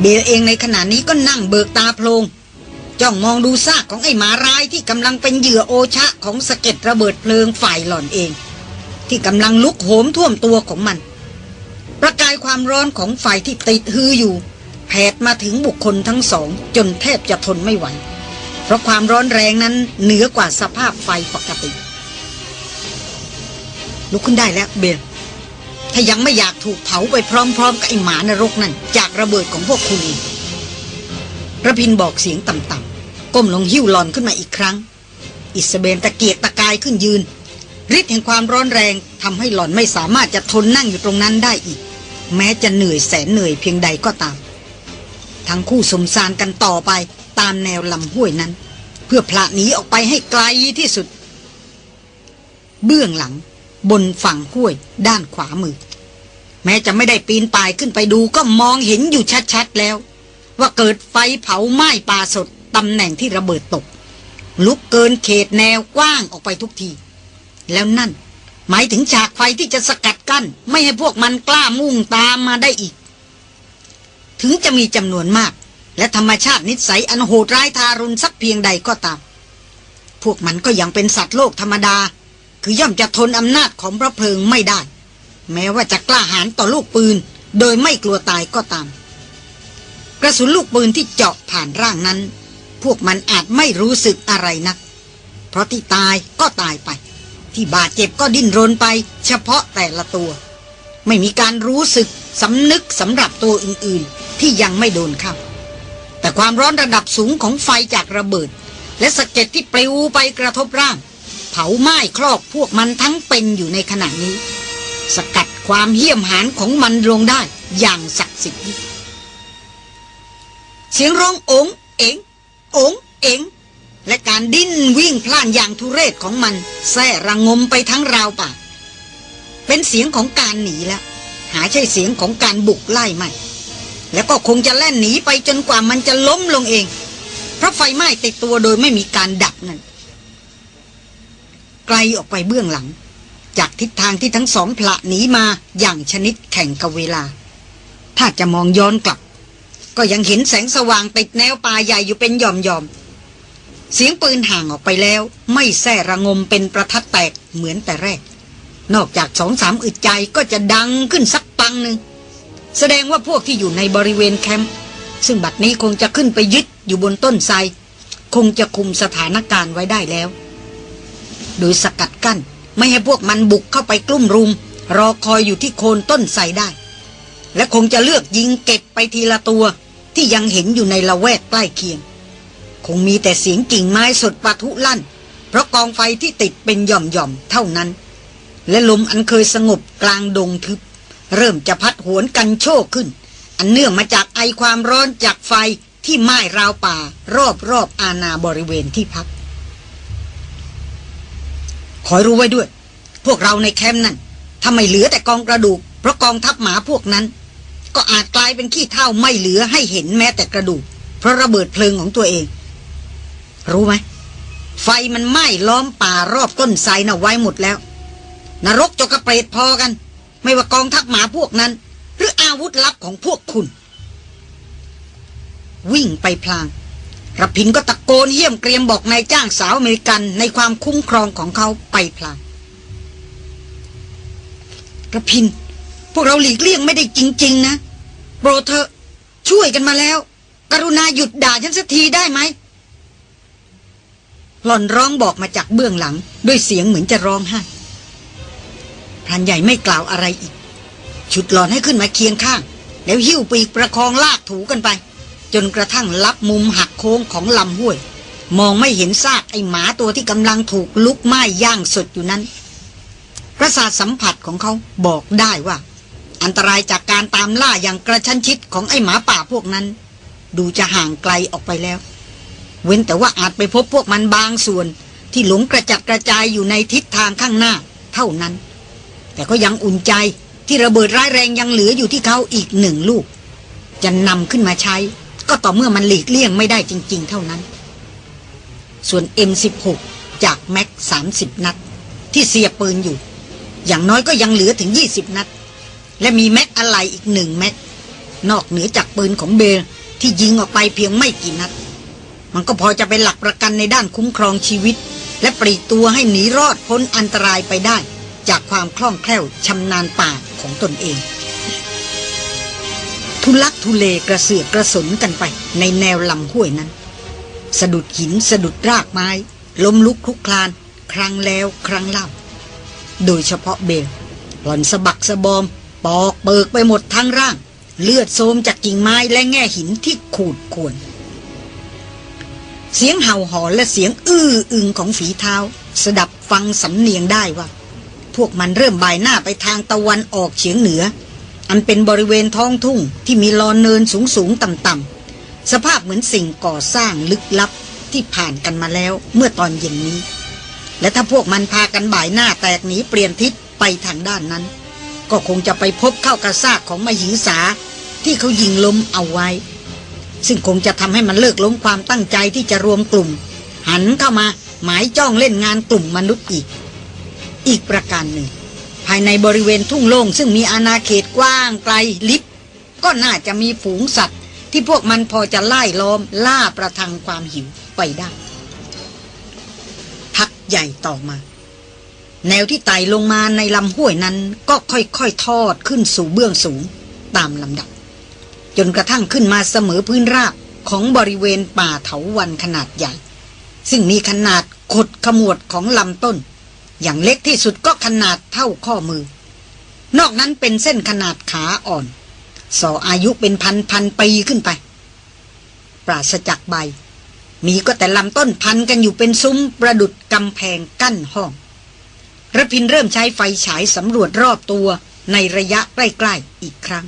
เบลเองในขณะนี้ก็นั่งเบิกตาโพลงจ้องมองดูซากของไอ้หมาร้ายที่กำลังเป็นเหยื่อโอชะของสะเก็ดระเบิดเพลิงฝ่ายหล่อนเอง ที่กำลังลุกโหมท่วมตัวของมัน ประกายความร้อนของไฟที่ติดฮืออยู่แผดมาถึงบุคคลทั้งสอง จนแทบจะทนไม่ไหว เพราะความร้อนแรงนั้นเหนือกว่าสภาพไฟปกติ ลุกขึ้นได้แล้วเบลถ้ายังไม่อยากถูกเผาไปพร้อมๆกับไอหมานรกนั่น จากระเบิดของพวกคุณระพินบอกเสียงต่ำๆก้มลงหิ้วหลอนขึ้นมาอีกครั้ง อิสเบนตะเกียกตะกายขึ้นยืนฤทธิ์แห่งความร้อนแรงทำให้หล่อนไม่สามารถจะทนนั่งอยู่ตรงนั้นได้อีก แม้จะเหนื่อยแสนเหนื่อยเพียงใดก็ตาม ทั้งคู่สมสารกันต่อไป ตามแนวลำห้วยนั้น เพื่อพละหนีออกไปให้ไกลที่สุด เบื้องหลัง บนฝั่งห้วยด้านขวามือ แม้จะไม่ได้ปีนป่ายขึ้นไปดูก็มองเห็นอยู่ชัดๆแล้ว ว่าเกิดไฟเผาไหม้ป่าสดตำแหน่งที่ระเบิดตก ลุกเกินเขตแนวกว้างออกไปทุกที แล้วนั่น หมายถึงฉากไฟที่จะสกัดกั้น ไม่ให้พวกมันกล้ามุ่งตามมาได้อีก ถึงจะมีจำนวนมาก และธรรมชาตินิสัยอันโหดร้ายทารุณสักเพียงใดก็ตาม พวกมันก็ยังเป็นสัตว์โลกธรรมดา คือย่อมจะทนอำนาจของพระเพลิงไม่ได้ แม้ว่าจะกล้าหาญต่อลูกปืน โดยไม่กลัวตายก็ตาม กระสุนลูกปืนที่เจาะผ่านร่างนั้น พวกมันอาจไม่รู้สึกอะไรนัก เพราะที่ตายก็ตายไป ที่บาดเจ็บก็ดิ้นรนไป เฉพาะแต่ละตัว ไม่มีการรู้สึกสำนึกสำหรับตัวอื่นๆ ที่ยังไม่โดนเข้า แต่ความร้อนระดับสูงของไฟจากระเบิด และสะเก็ดที่ปลิวไปกระทบร่าง เผาไหม้ครอบพวกมันทั้งเป็นอยู่ในขณะนี้ สกัดความเหี้ยมหานของมันลงได้อย่างศักดิ์สิทธิ์ยิ่งเสียงร้องโองเอ๋งโองเอ๋งและการดิ้นวิ่งพล่านอย่างทุเรศของมันแส่ระงมไปทั้งราวป่า เป็นเสียงของการหนีแล้ว หาใช่เสียงของการบุกไล่ไม่ แล้วก็คงจะแล่นหนีไปจนกว่ามันจะล้มลงเอง เพราะไฟไหม้ติดตัวโดยไม่มีการดับนั่น ไกลออกไปเบื้องหลัง จากทิศทางที่ทั้งสองพละหนีมาอย่างชนิดแข่งกับเวลา ถ้าจะมองย้อนกลับ ก็ยังเห็นแสงสว่างติดแนวป่าใหญ่อยู่เป็นหย่อมๆ เสียงปืนห่างออกไปแล้ว ไม่แส่ระงมเป็นประทัดแตกเหมือนแต่แรก นอกจากสองสามอึดใจก็จะดังขึ้นสักปังหนึ่ง แสดงว่าพวกที่อยู่ในบริเวณแคมป์ซึ่งบัดนี้คงจะขึ้นไปยึดอยู่บนต้นไทรคงจะคุมสถานการณ์ไว้ได้แล้ว โดยสกัดกั้นไม่ให้พวกมันบุกเข้าไปกลุ่มรุม รอคอยอยู่ที่โคนต้นไทรได้ และคงจะเลือกยิงเก็บไปทีละตัวที่ยังเห็นอยู่ในละแวกใกล้เคียง คงมีแต่เสียงกิ่งไม้สดปะทุลั่น เพราะกองไฟที่ติดเป็นหย่อมๆเท่านั้น และลมอันเคยสงบกลางดงทึบ เริ่มจะพัดหวนกันโชกขึ้น อันเนื่องมาจากไอความร้อนจากไฟที่ไหม้ราวป่ารอบรอบอาณาบริเวณที่พัก ขอยรู้ไว้ด้วย พวกเราในแคมป์นั่นถ้าไม่เหลือแต่กองกระดูก เพราะกองทัพหมาพวกนั้น ก็อาจกลายเป็นขี้เท่าไม่เหลือให้เห็นแม้แต่กระดูก เพราะระเบิดเพลิงของตัวเอง รู้ไหมไฟมันไหม้ล้อมป่ารอบต้นไทรน่ะไว้หมดแล้ว นรกจกกระเปรตพอกัน ไม่ว่ากองทัพหมาพวกนั้น หรืออาวุธลับของพวกคุณ วิ่งไปพลางรพินก็ตะโกนเยี่ยมเกรียมบอกนายจ้างสาวอเมริกันในความคุ้มครองของเขาไปพลางระพิน พวกเราหลีกเลี่ยงไม่ได้จริง ๆ นะโปรเถอช่วยกันมาแล้ว กรุณาหยุดด่าฉันสักทีได้ไหมหล่อนร้องบอกมาจากเบื้องหลัง ด้วยเสียงเหมือนจะร้องไห้ พรานใหญ่ไม่กล่าวอะไรอีก ชุดหลอนให้ขึ้นมาเคียงข้าง แล้วหิ้วปีกประคองลากถูกันไป จนกระทั่งลับมุมหักโค้งของลำห้วย มองไม่เห็นซากไอหมาตัวที่กำลังถูกลุกไหม้ย่างสดอยู่นั้น ประสาทสัมผัสของเขาบอกได้ว่า อันตรายจากการตามล่าอย่างกระชั้นชิดของไอหมาป่าพวกนั้น ดูจะห่างไกลออกไปแล้ว เว้นแต่ว่าอาจไปพบพวกมันบางส่วนที่หลงกระจัดกระจายอยู่ในทิศทางข้างหน้า เท่านั้น แต่ก็ยังอุ่นใจที่ระเบิดร้ายแรงยังเหลืออยู่ที่เขาอีกหนึ่งลูก จะนำขึ้นมาใช้ ก็ต่อเมื่อมันหลีกเลี่ยงไม่ได้จริง ๆ เท่านั้น ส่วน M16 จากแม็ก30 นัด ที่เสียปืนอยู่ อย่างน้อยก็ยังเหลือถึง 20 นัด และมีแม็กอะไรอีกหนึ่งแม็กนอกเหนือจากปืนของเบลที่ยิงออกไปเพียงไม่กี่นัด มันก็พอจะเป็นหลักประกันในด้านคุ้มครองชีวิต และปลีกตัวให้หนีรอดพ้นอันตรายไปได้ จากความคล่องแคล่วชำนาญป่าของตนเอง ทุลักทุเลกระเสือกกระสนกันไปในแนวลำห้วยนั้น สะดุดหินสะดุดรากไม้ ล้มลุกคลุกคลาน ครั้งแล้วครั้งเล่า โดยเฉพาะเบลหล่อนสะบักสะบอม ปอกเปิกไปหมดทั้งร่าง เลือดโซมจากกิ่งไม้และแง่หินที่ขูดข่วนเสียงเห่าหอนและเสียงอื้ออึงของฝีเท้า สดับฟังสำเนียงได้ว่า พวกมันเริ่มบ่ายหน้าไปทางตะวันออกเฉียงเหนือ อันเป็นบริเวณท้องทุ่งที่มีลอนเนินสูงสูงต่ำต่ำๆสภาพเหมือนสิ่งก่อสร้างลึกลับที่ผ่านกันมาแล้วเมื่อตอนเย็นนี้ และถ้าพวกมันพากันบ่ายหน้าแตกหนีเปลี่ยนทิศไปทางด้านนั้น ก็คงจะไปพบเข้ากระซากของมหิงสาที่เขายิงล้มเอาไว้ ซึ่งคงจะทำให้มันเลิกล้มความตั้งใจที่จะรวมกลุ่ม หันเข้ามาหมายจ้องเล่นงานกลุ่มมนุษย์อีก อีกประการหนึ่ง ภายในบริเวณทุ่งโล่งซึ่งมีอาณาเขตกว้างไกลลิบก็น่าจะมีฝูงสัตว์ ที่พวกมันพอจะไล่ล้อมล่าประทังความหิวไปได้ พักใหญ่ต่อมา แนวที่ไต่ลงมาในลำห้วยนั้นก็ค่อยๆทอดขึ้นสู่เบื้องสูงตามลำดับ จนกระทั่งขึ้นมาเสมอพื้นราบของบริเวณป่าเถาวันขนาดใหญ่ ซึ่งมีขนาดขดขมวดของลำต้น อย่างเล็กที่สุดก็ขนาดเท่าข้อมือ นอกนั้นเป็นเส้นขนาดขาอ่อน สออายุเป็นพันพันปีขึ้นไป ปราศจากใบ มีก็แต่ลำต้นพันกันอยู่เป็นซุ้มประดุดกำแพงกั้นห้องระพินเริ่มใช้ไฟฉายสำรวจรอบตัวในระยะใกล้ๆอีกครั้ง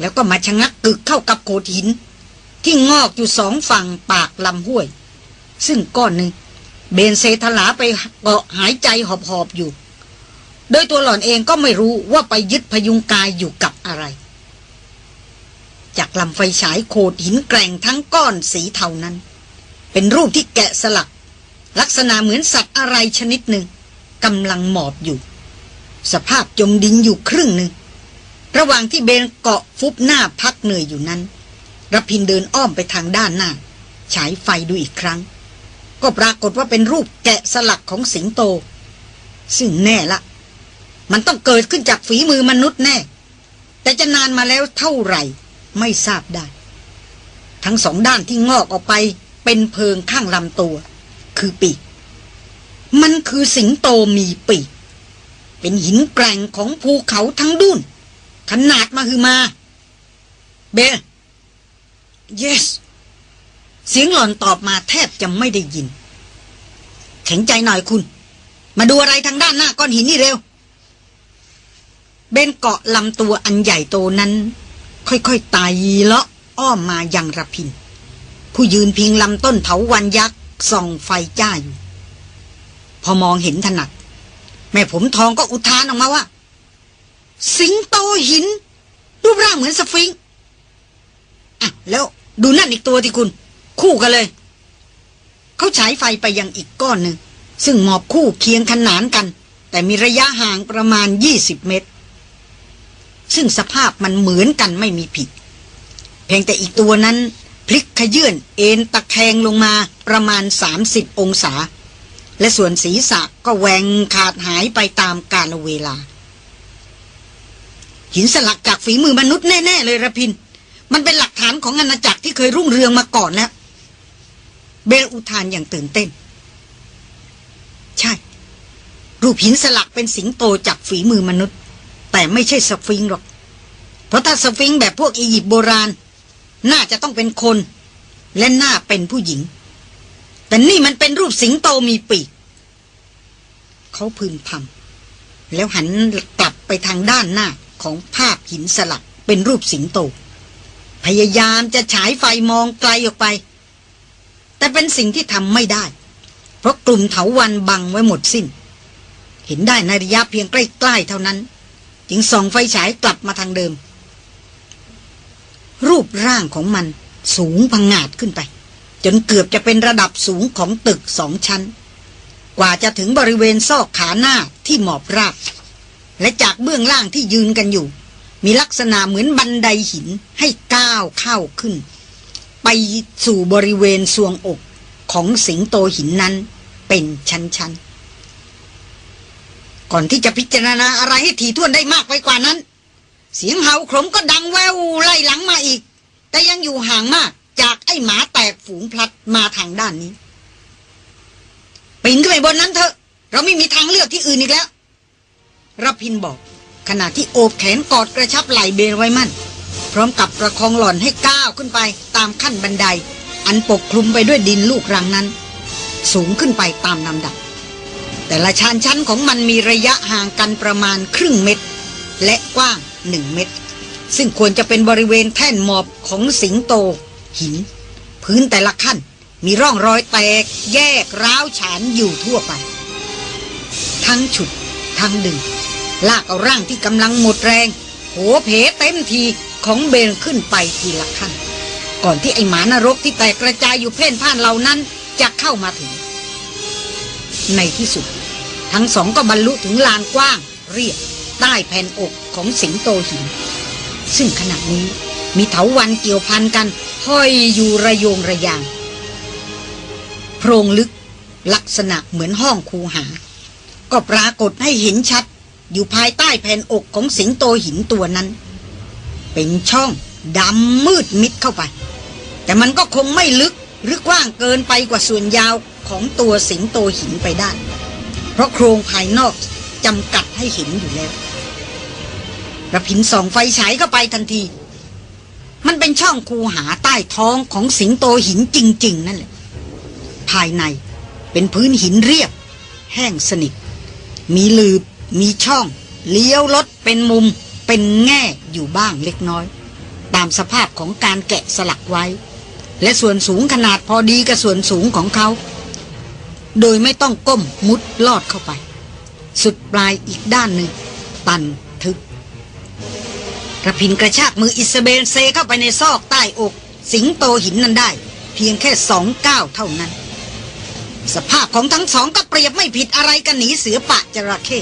แล้วก็มาชะงักกึกเข้ากับโขดหิน ที่งอกอยู่สองฝั่งปากลำห้วย ซึ่งก้อนหนึ่ง เบนเซทลาไปเกาะหายใจหอบๆอยู่ โดยตัวหล่อนเองก็ไม่รู้ว่าไปยึดพยุงกายอยู่กับอะไร จากลำไฟฉายโขดหินแกร่งทั้งก้อนสีเทานั้น เป็นรูปที่แกะสลัก ลักษณะเหมือนสัตว์อะไรชนิดหนึ่งกำลังหมอบอยู่ สภาพจมดินอยู่ครึ่งหนึ่ง ระหว่างที่เบนเกาะฟุบหน้าพักเหนื่อยอยู่นั้นรพินเดินอ้อมไปทางด้านหน้า ฉายไฟดูอีกครั้ง ก็ปรากฏว่าเป็นรูปแกะสลักของสิงโต ซึ่งแน่ละ มันต้องเกิดขึ้นจากฝีมือมนุษย์แน่ แต่จะนานมาแล้วเท่าไหร่ ไม่ทราบได้ ทั้งสองด้านที่งอกออกไปเป็นเพิงข้างลำตัว คือปีก มันคือสิงโตมีปีก เป็นหินแกร่งของภูเขาทั้งดุนขนาดมาคือมา เบล yes เสียงหล่อนตอบมาแทบจะไม่ได้ยิน แข็งใจหน่อยคุณ มาดูอะไรทางด้านหน้าก้อนหินนี่เร็ว เบนเกาะลำตัวอันใหญ่โตนั้น ค่อยๆไต่เลาะอ้อมมาอยังระพิน ผู้ยืนพิงลำต้นเถาวันยักษ์ส่องไฟจ้าอยู่ พอมองเห็นถนัด แม่ผมทองก็อุทานออกมาว่า สิงโตหิน รูปร่างเหมือนสฟิงค์อะแล้วดูนั่นอีกตัวที่คุณ คู่กันเลย เขาฉายไฟไปยังอีกก้อนหนึ่ง ซึ่งหมอบคู่เคียงขนานกัน แต่มีระยะห่างประมาณ 20 เมตร ซึ่งสภาพมันเหมือนกันไม่มีผิด เพียงแต่อีกตัวนั้น พลิกขยื่นเอ็นตะแคงลงมาประมาณ 30 องศา และส่วนศีรษะก็แหวงขาดหายไปตามกาลเวลา หินสลักจากฝีมือมนุษย์แน่ ๆ เลยระพินมันเป็นหลักฐานของอาณาจักรที่เคยรุ่งเรืองมาก่อนแล้ว เบลอุทานอย่างตื่นเต้น ใช่ รูปหินสลักเป็นสิงโตจากฝีมือมนุษย์ แต่ไม่ใช่สฟิงค์หรอก เพราะถ้าสฟิงค์แบบพวกอียิปต์โบราณ น่าจะต้องเป็นคน และน่าเป็นผู้หญิง แต่นี่มันเป็นรูปสิงโตมีปีก เขาพึมพำแล้วหันกลับไปทางด้านหน้าของภาพหินสลักเป็นรูปสิงโต พยายามจะฉายไฟมองไกลออกไป แต่เป็นสิ่งที่ทำไม่ได้ เพราะกลุ่มเถาวันบังไว้หมดสิน้น เห็นได้ในระยะเพียงใกล้ๆเท่านั้น จึงส่องไฟฉายกลับมาทางเดิม รูปร่างของมันสูงพังงาดขึ้นไป จนเกือบจะเป็นระดับสูงของตึกสองชั้น กว่าจะถึงบริเวณซอกขาหน้าที่หมอบราบ และจากเบื้องล่างที่ยืนกันอยู่ มีลักษณะเหมือนบันไดหินให้ก้าวเข้าขึ้น ไปสู่บริเวณสวงอกของสิงโตหินนั้นเป็นชั้นๆ ก่อนที่จะพิจารณาอะไรให้ถี่ถ้วนได้มากไปกว่านั้น เสียงเห่าขลมก็ดังแววไล่หลังมาอีก แต่ยังอยู่ห่างมากจากไอ้หมาแตกฝูงพลัดมาทางด้านนี้ปีนขึ้นไปบนนั้นเถอะ เราไม่มีทางเลือกที่อื่นอีกแล้วรพินบอก ขณะที่โอบแขนกอดกระชับไหล่เบนไว้มั่น พร้อมกับประคองหล่อนให้ก้าวขึ้นไปตามขั้นบันได อันปกคลุมไปด้วยดินลูกรังนั้น สูงขึ้นไปตามลำดับ แต่ละชานชั้นของมันมีระยะห่างกันประมาณครึ่งเมตร และกว้างหนึ่งเมตร ซึ่งควรจะเป็นบริเวณแท่นหมอบของสิงโต หิน พื้นแต่ละขั้นมีร่องรอยแตกแยกร้าวฉานอยู่ทั่วไป ทั้งฉุด ทั้งดึง ลากเอาร่างที่กำลังหมดแรงโหเพเต็มที ของเบนขึ้นไปทีละขั้น ก่อนที่ไอหมานรกที่แตกกระจายอยู่เพ่นพ่านเหล่านั้นจะเข้ามาถึง ในที่สุด ทั้งสองก็บรรลุถึงลานกว้าง เรียบใต้แผ่นอกของสิงโตหิน ซึ่งขณะนี้มีเถาวันเกี่ยวพันกันห้อยอยู่ระโยงระยาง โพรงลึกลักษณะเหมือนห้องคูหา ก็ปรากฏให้เห็นชัดอยู่ภายใต้แผ่นอกของสิงโตหินตัวนั้น เป็นช่องดำมืดมิดเข้าไป แต่มันก็คงไม่ลึกหรือกว้างเกินไปกว่าส่วนยาวของตัวสิงโตหินไปได้ เพราะโครงภายนอกจำกัดให้เห็นอยู่แล้วระพินส่องไฟฉายเข้าไปทันที มันเป็นช่องคูหาใต้ท้องของสิงโตหินจริง ๆ นั่นแหละ ภายในเป็นพื้นหินเรียบ แห้งสนิท มีลืบ มีช่อง เลี้ยวลดเป็นมุม เป็นแง่อยู่บ้างเล็กน้อย ตามสภาพของการแกะสลักไว้ และส่วนสูงขนาดพอดีกับส่วนสูงของเขา โดยไม่ต้องก้มมุดลอดเข้าไป สุดปลายอีกด้านหนึ่ง ตันทึกกระพินกระชากมืออิสเบลเซเข้าไปในซอกใต้อก สิงโตหินนั้นได้ เพียงแค่สองก้าวเท่านั้น สภาพของทั้งสองก็เปรียบไม่ผิดอะไรกันหนีเสือปะจระเข้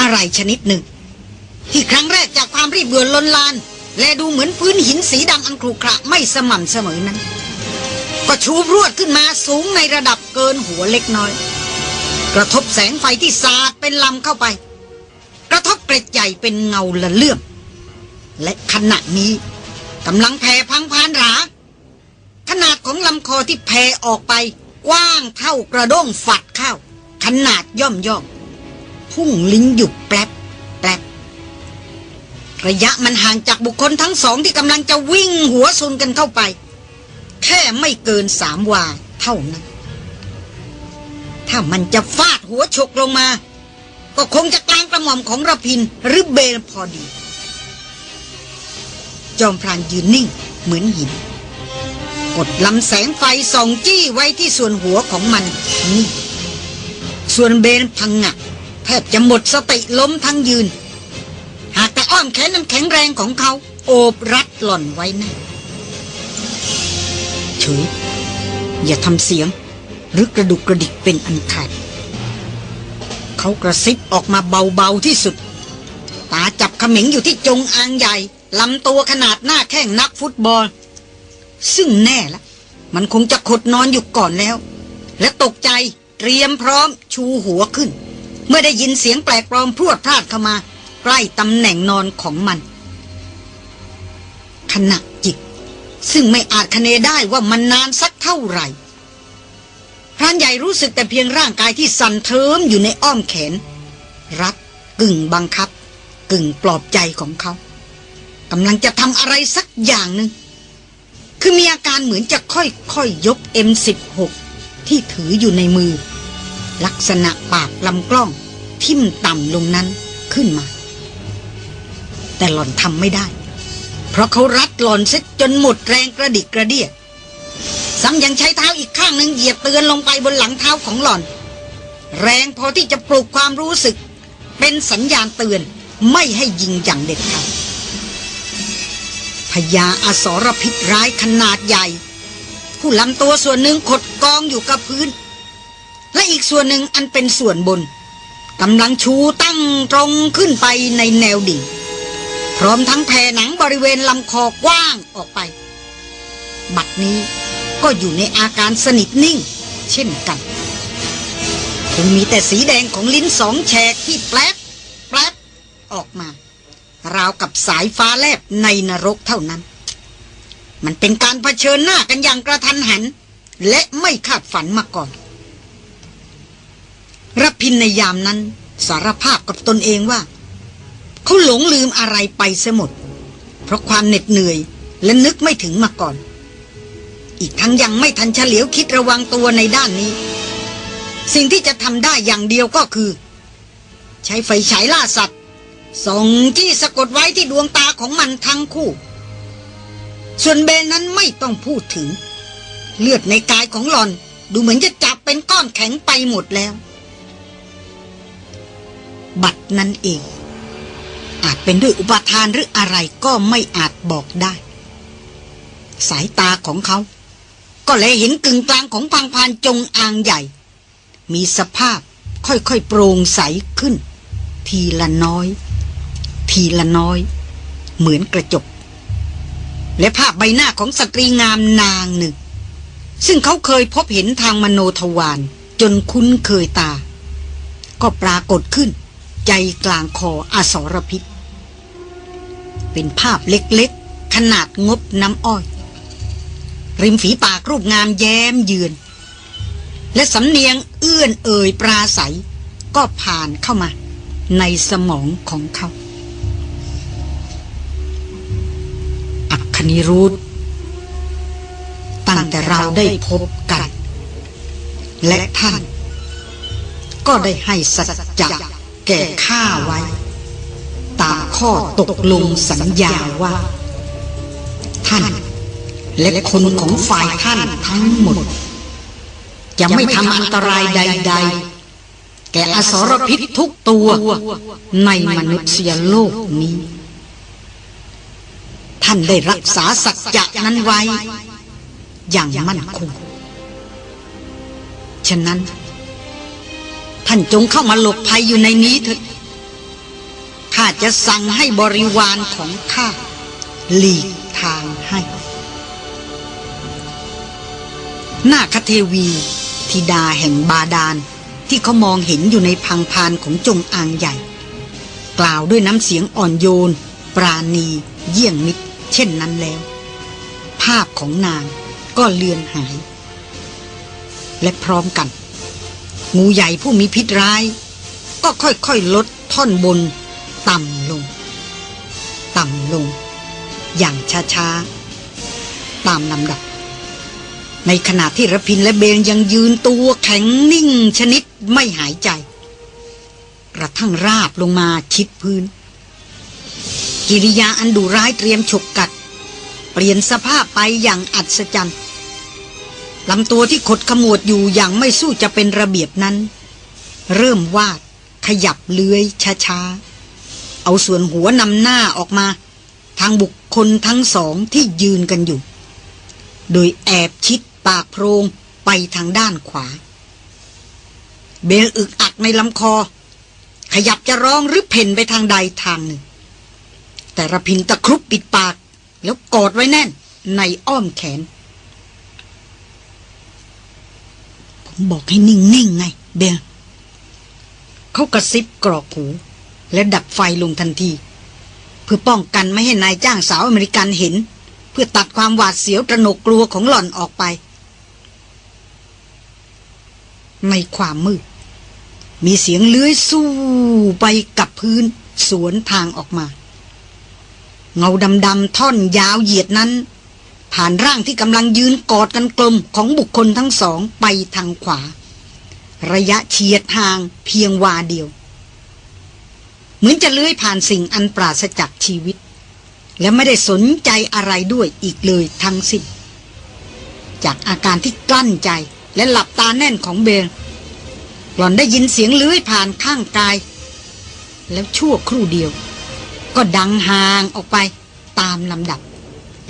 อะไรชนิดหนึ่ง ที่ครั้งแรกจากความรีบเบื่อลนลาน และดูเหมือนพื้นหินสีดำอันครุขระไม่สม่ำเสมอนั้น ก็ชูพรวดขึ้นมาสูงในระดับเกินหัวเล็กน้อย กระทบแสงไฟที่สาดเป็นลำเข้าไป กระทบเกร็ดใหญ่เป็นเงาละเลื่อม และขณะนี้กำลังแผ่พังพานหราขนาดของลำคอที่แผ่ออกไปกว้างเท่ากระด้งฝัดข้าว ขนาดย่อมย่อมพุ่งลิ้นหยุบแป๊บแป๊บ ระยะมันห่างจากบุคคลทั้งสองที่กำลังจะวิ่งหัวซุนกันเข้าไป แค่ไม่เกินสามวาเท่านั้น ถ้ามันจะฟาดหัวฉกลงมา ก็คงจะกลางกระหม่อมของระพินหรือเบนพอดี จอมพรานยืนนิ่งเหมือนหิน กดลำแสงไฟส่องจี้ไว้ที่ส่วนหัวของมันนี่ ส่วนเบนพังงะแทบจะหมดสติล้มทั้งยืน อ้อมแขนนั้นแข็งแรงของเขา โอบรัดหล่อนไว้แน่เฉยอย่าทำเสียง หรือกระดุกกระดิกเป็นอันขาดเขากระซิบออกมาเบาๆที่สุด ตาจับเขม็งอยู่ที่จงอางใหญ่ลำตัวขนาดหน้าแข้งนักฟุตบอล ซึ่งแน่ละ มันคงจะขดนอนอยู่ก่อนแล้ว และตกใจเตรียมพร้อมชูหัวขึ้น เมื่อได้ยินเสียงแปลกปลอมพรวดพลาดเข้ามา ใกล้ตำแหน่งนอนของมัน ขณะจิต ซึ่งไม่อาจคะเนได้ว่ามันนานสักเท่าไหร่พรานใหญ่รู้สึกแต่เพียงร่างกายที่สั่นเทิมอยู่ในอ้อมแขน รัดกึ่งบังคับ กึ่งปลอบใจของเขากำลังจะทำอะไรสักอย่างหนึ่งคือมีอาการเหมือนจะค่อยๆยยก M16 ที่ถืออยู่ในมือ ลักษณะปากลำกล้อง ทิ่มต่ำลงนั้นขึ้นมา แต่หล่อนทำไม่ได้ เพราะเขารัดหล่อนเส็จจนหมดแรงกระดิกกระเดียซ้ำยังใช้เท้าอีกข้างหนึ่งเหยียบเตือนลงไปบนหลังเท้าของหล่อน แรงพอที่จะปลุกความรู้สึก เป็นสัญญาณเตือนไม่ให้ยิงอย่างเด็ดขาดพญาอสรพิษร้ายขนาดใหญ่ ผู้ลำตัวส่วนหนึ่งขดกองอยู่กับพื้น และอีกส่วนหนึ่งอันเป็นส่วนบนกำลังชูตั้งตรงขึ้นไปในแนวดิ่ง พร้อมทั้งแผ่หนังบริเวณลำคอกว้างออกไป บัดนี้ก็อยู่ในอาการสนิทนิ่ง เช่นกัน คงมีแต่สีแดงของลิ้นสองแฉกที่แปลบแปลบออกมา ราวกับสายฟ้าแลบในนรกเท่านั้น มันเป็นการเผชิญหน้ากันอย่างกระทันหัน และไม่คาดฝันมาก่อนรพินในยามนั้นสารภาพกับตนเองว่า เขาหลงลืมอะไรไปเสียหมด เพราะความเหน็ดเหนื่อยและนึกไม่ถึงมาก่อน อีกทั้งยังไม่ทันเฉลียวคิดระวังตัวในด้านนี้ สิ่งที่จะทำได้อย่างเดียวก็คือ ใช้ไฟฉายล่าสัตว์ส่องที่สะกดไว้ที่ดวงตาของมันทั้งคู่ ส่วนเบนนั้นไม่ต้องพูดถึง เลือดในกายของหลอน ดูเหมือนจะจับเป็นก้อนแข็งไปหมดแล้ว บัตรนั้นเอง อาจเป็นด้วยอุปทานหรืออะไรก็ไม่อาจบอกได้ สายตาของเขา ก็เลยเห็นกึ่งกลางของพังพานจงอางใหญ่ มีสภาพค่อยๆโปร่งใสขึ้น ทีละน้อย ทีละน้อย เหมือนกระจก และภาพใบหน้าของสตรีงามนางหนึ่ง ซึ่งเขาเคยพบเห็นทางมโนทวารจนคุ้นเคยตา ก็ปรากฏขึ้นใจกลางคออสรพิษ เป็นภาพเล็กๆ ขนาดงบน้ำอ้อย ริมฝีปากรูปงามแย้มเยือน และสำเนียงเอื้อนเอ่ยปราศัย ก็ผ่านเข้ามา ในสมองของเขาอัคคณิรูธตั้งแต่เราได้พบกัน และท่าน ก็ได้ให้สัจจะแก่ข้าไว้ ตามข้อตกลงสัญญาว่า ท่านและคนของฝ่ายท่านทั้งหมด จะไม่ทำอันตรายใด ๆ แก่อสรพิษทุกตัวในมนุษยโลกนี้ ท่านได้รักษาสัจจะนั้นไว้ อย่างมั่นคง ฉะนั้น ท่านจงเข้ามาหลบภัยอยู่ในนี้เถิด ข้าจะสั่งให้บริวารของข้าหลีกทางให้นาคเทวีธิดาแห่งบาดาลที่เขามองเห็นอยู่ในพังพานของจงอางใหญ่ กล่าวด้วยน้ำเสียงอ่อนโยน ปราณีเยี่ยงมิตร เช่นนั้นแล้ว ภาพของนางก็เลือนหาย และพร้อมกัน งูใหญ่ผู้มีพิษร้าย ก็ค่อยๆลดท่อนบน ต่ำลง ต่ำลง อย่างช้าๆ ตามลำดับ ในขณะที่ระพินและเบงยังยืนตัวแข็งนิ่งชนิดไม่หายใจ กระทั่งราบลงมาชิดพื้น กิริยาอันดุร้ายเตรียมฉกกัด เปลี่ยนสภาพไปอย่างอัศจรรย์ลำตัวที่ขดขมวดอยู่อย่างไม่สู้จะเป็นระเบียบนั้น เริ่มวาดขยับเลื้อยช้าๆ เอาส่วนหัวนำหน้าออกมา ทางบุคคลทั้งสองที่ยืนกันอยู่ โดยแอบชิดปากโพรงไปทางด้านขวา เบลอึกอักในลำคอ ขยับจะร้องหรือเพ่นไปทางใดทางหนึ่ง แต่ระพินตะครุบปิดปาก แล้วกอดไว้แน่นในอ้อมแขน ผมบอกให้นิ่งๆไงเบลเขากระซิบกรอกหู และดับไฟลงทันที เพื่อป้องกันไม่ให้นายจ้างสาวอเมริกันเห็น เพื่อตัดความหวาดเสียวตระหนกกลัวของหล่อนออกไป ในความมืด มีเสียงเลื้อยสู้ไปกับพื้น สวนทางออกมา เงาดำๆท่อนยาวเหยียดนั้น ผ่านร่างที่กำลังยืนกอดกันกลมของบุคคลทั้งสองไปทางขวา ระยะเฉียดห่างเพียงวาเดียว เหมือนจะเลื้อยผ่านสิ่งอันปราศจากชีวิต และไม่ได้สนใจอะไรด้วยอีกเลยทั้งสิ้นจากอาการที่กลั้นใจและหลับตาแน่นของเบลหล่อนได้ยินเสียงเลื้อยผ่านข้างกาย แล้วชั่วครู่เดียว ก็ดังห่างออกไปตามลำดับ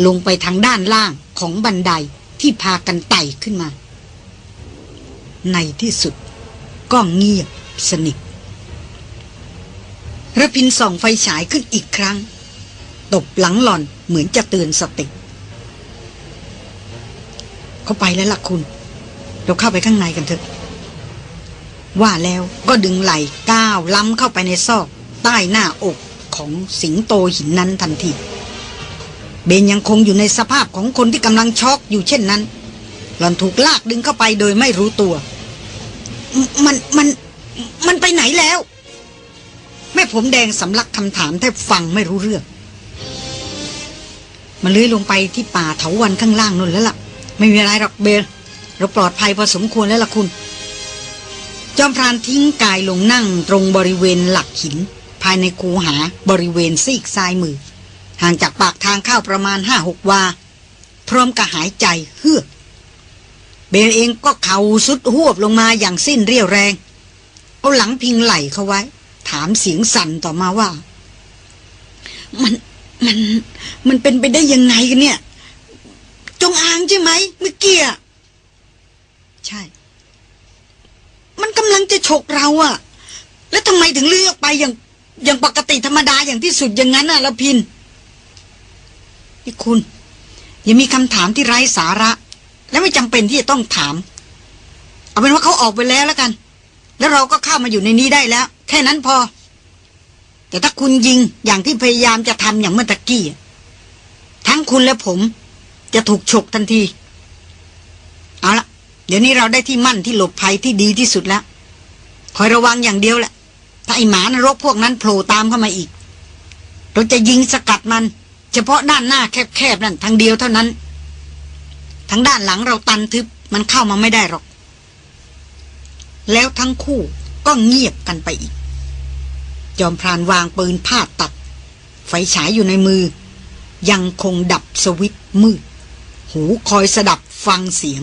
ลงไปทางด้านล่างของบันไดที่พากันไต่ขึ้นมา ในที่สุดก็เงียบสนิท ระพินส่องไฟฉายขึ้นอีกครั้ง ตบหลังหล่อนเหมือนจะเตือนสติ เขาไปแล้วล่ะคุณ เราเข้าไปข้างในกันเถอะ ว่าแล้วก็ดึงไหล่ก้าวล้ำเข้าไปในซอก ใต้หน้าอกของสิงโตหินนั้นทันที เบนยังคงอยู่ในสภาพของคนที่กำลังช็อกอยู่เช่นนั้น หล่อนถูกลากดึงเข้าไปโดยไม่รู้ตัว มันมันมันไปไหนแล้ว แม่ผมแดงสำลักคำถามแทบฟังไม่รู้เรื่อง มันเลื้อยลงไปที่ป่าเถาวันข้างล่างนั่นแล้วล่ะ ไม่มีอะไรหรอกเบลเราปลอดภัยพอสมควรแล้วล่ะคุณ จอมพรานทิ้งกายลงนั่งตรงบริเวณหลักหิน ภายในคูหาบริเวณซีกซ้ายมือ ห่างจากปากทางเข้าประมาณห้าหกวา พร้อมกับหายใจเฮือกเบลเองก็เข่าสุดหวบลงมาอย่างสิ้นเรี่ยวแรง เอาหลังพิงไหล่เขาไว้ ถามเสียงสั่นต่อมาว่า มันมัน มันเป็นไปได้ยังไงกันเนี่ย จงอางใช่ไหมเมื่อกี้ใช่ มันกำลังจะฉกเราอะแล้วทำไมถึงเลือกไปอย่างอย่างปกติธรรมดาอย่างที่สุดอย่างนั้นน่ะละพินนี่คุณ อย่ามีคำถามที่ไร้สาระ และไม่จำเป็นที่จะต้องถาม เอาเป็นว่าเขาออกไปแล้วแล้วกัน แล้วเราก็เข้ามาอยู่ในนี้ได้แล้ว ค่นั้นพอ แต่ถ้าคุณยิงอย่างที่พยายามจะทำอย่างเมื่อตะกี้ ทั้งคุณและผมจะถูกฉกทันที เอาละเดี๋ยวนี้เราได้ที่มั่นที่หลบภัยที่ดีที่สุดแล้ว คอยระวังอย่างเดียวแหละ ถ้าไอหมานรกพวกนั้นโผล่ตามเข้ามาอีก เราจะยิงสกัดมัน เฉพาะด้านหน้าแคบๆนั่นทางเดียวเท่านั้นทั้งด้านหลังเราตันทึบมันเข้ามาไม่ได้หรอก แล้วทั้งคู่ก็เงียบกันไปอีก จอมพรานวางปืนพาตัด ไฟฉายอยู่ในมือ ยังคงดับสวิตมืด หูคอยสดับฟังเสียง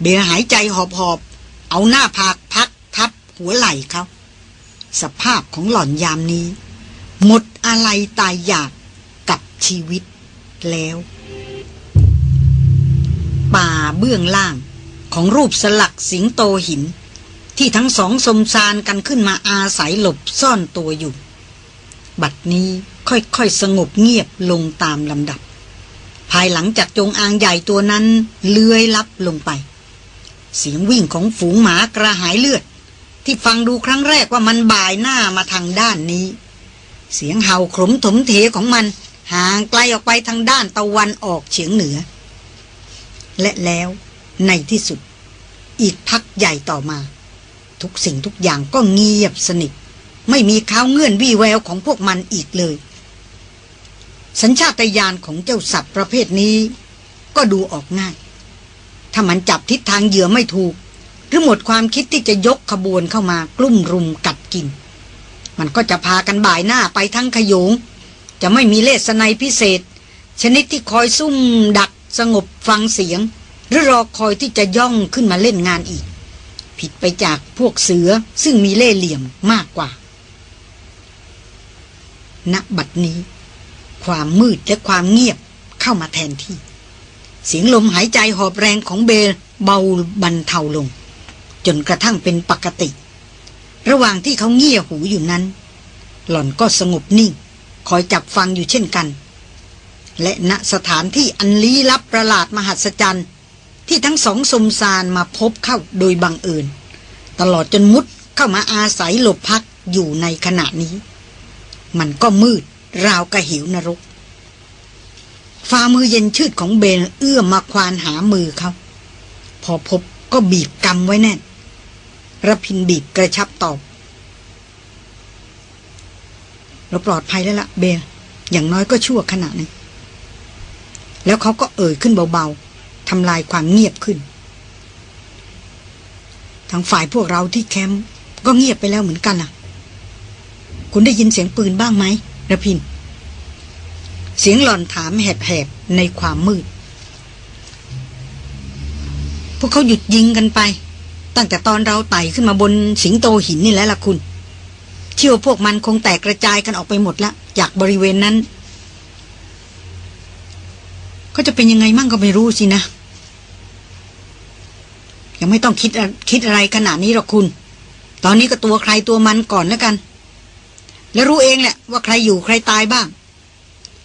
เบียหายใจหอบหอบ เอาหน้าผากพักทับหัวไหล่เขา สภาพของหล่อนยามนี้ หมดอะไรตายอยากกับชีวิตแล้ว ป่าเบื้องล่างของรูปสลักสิงโตหิน ที่ทั้งสองสมซานกันขึ้นมาอาศัยหลบซ่อนตัวอยู่ บัดนี้ค่อยๆสงบเงียบลงตามลำดับ ภายหลังจากจงอางใหญ่ตัวนั้นเลื้อยลับลงไป เสียงวิ่งของฝูงหมากระหายเลือด ที่ฟังดูครั้งแรกว่ามันบ่ายหน้ามาทางด้านนี้ เสียงเห่าขมถมเถของมันห่างไกลออกไปทางด้านตะวันออกเฉียงเหนือ และแล้วในที่สุด อีกพักใหญ่ต่อมา ทุกสิ่งทุกอย่างก็เงียบสนิท ไม่มีข้าวเงื่อนวี่แววของพวกมันอีกเลย สัญชาตญาณของเจ้าสัตว์ประเภทนี้ ก็ดูออกง่าย ถ้ามันจับทิศทางเหยื่อไม่ถูก หรือหมดความคิดที่จะยกขบวนเข้ามากลุ่มรุมกัดกิน มันก็จะพากันบ่ายหน้าไปทั้งขยง จะไม่มีเลสไนพิเศษ ชนิดที่คอยซุ่มดักสงบฟังเสียง หรือรอคอยที่จะย่องขึ้นมาเล่นงานอีก ผิดไปจากพวกเสือซึ่งมีเล่เหลี่ยมมากกว่า ณ บัดนี้ ความมืดและความเงียบเข้ามาแทนที่ เสียงลมหายใจหอบแรงของเบลเบาบรรเทาลง จนกระทั่งเป็นปกติ ระหว่างที่เขาเงี่ยหูอยู่นั้น หล่อนก็สงบนิ่ง คอยจับฟังอยู่เช่นกัน และณสถานที่อันลี้ลับประหลาดมหัศจรรย์ ที่ทั้งสองสมสารมาพบเข้าโดยบังเอิญตลอดจนมุดเข้ามาอาศัยหลบพักอยู่ในขณะนี้ มันก็มืดราวกระหิวนรกฝ่ามือเย็นชืดของเบนเอื้อมมาควานหามือเขาพอพบก็บีบกำไว้แน่นระพินบีบกระชับตอบ เราปลอดภัยแล้วละเบลอย่างน้อยก็ชั่วขณะนึงแล้วเขาก็เอ่ยขึ้นเบาๆ ทำลายความเงียบขึ้น ทางฝ่ายพวกเราที่แคมป์ก็เงียบไปแล้วเหมือนกันน่ะ คุณได้ยินเสียงปืนบ้างไหมระพิน เสียงหล่อนถามแหบๆ ในความมืด พวกเขาหยุดยิงกันไป ตั้งแต่ตอนเราไต่ขึ้นมาบนสิงโตหินนี่แล้วล่ะคุณ เชื่อพวกมันคงแตกกระจายกันออกไปหมดแล้วจากบริเวณนั้นเขาจะเป็นยังไงมั่งก็ไม่รู้สินะ ยังไม่ต้องคิดคิดอะไรขนาดนี้หรอกคุณ ตอนนี้ก็ตัวใครตัวมันก่อนแล้วกัน แล้วรู้เองแหละว่าใครอยู่ใครตายบ้าง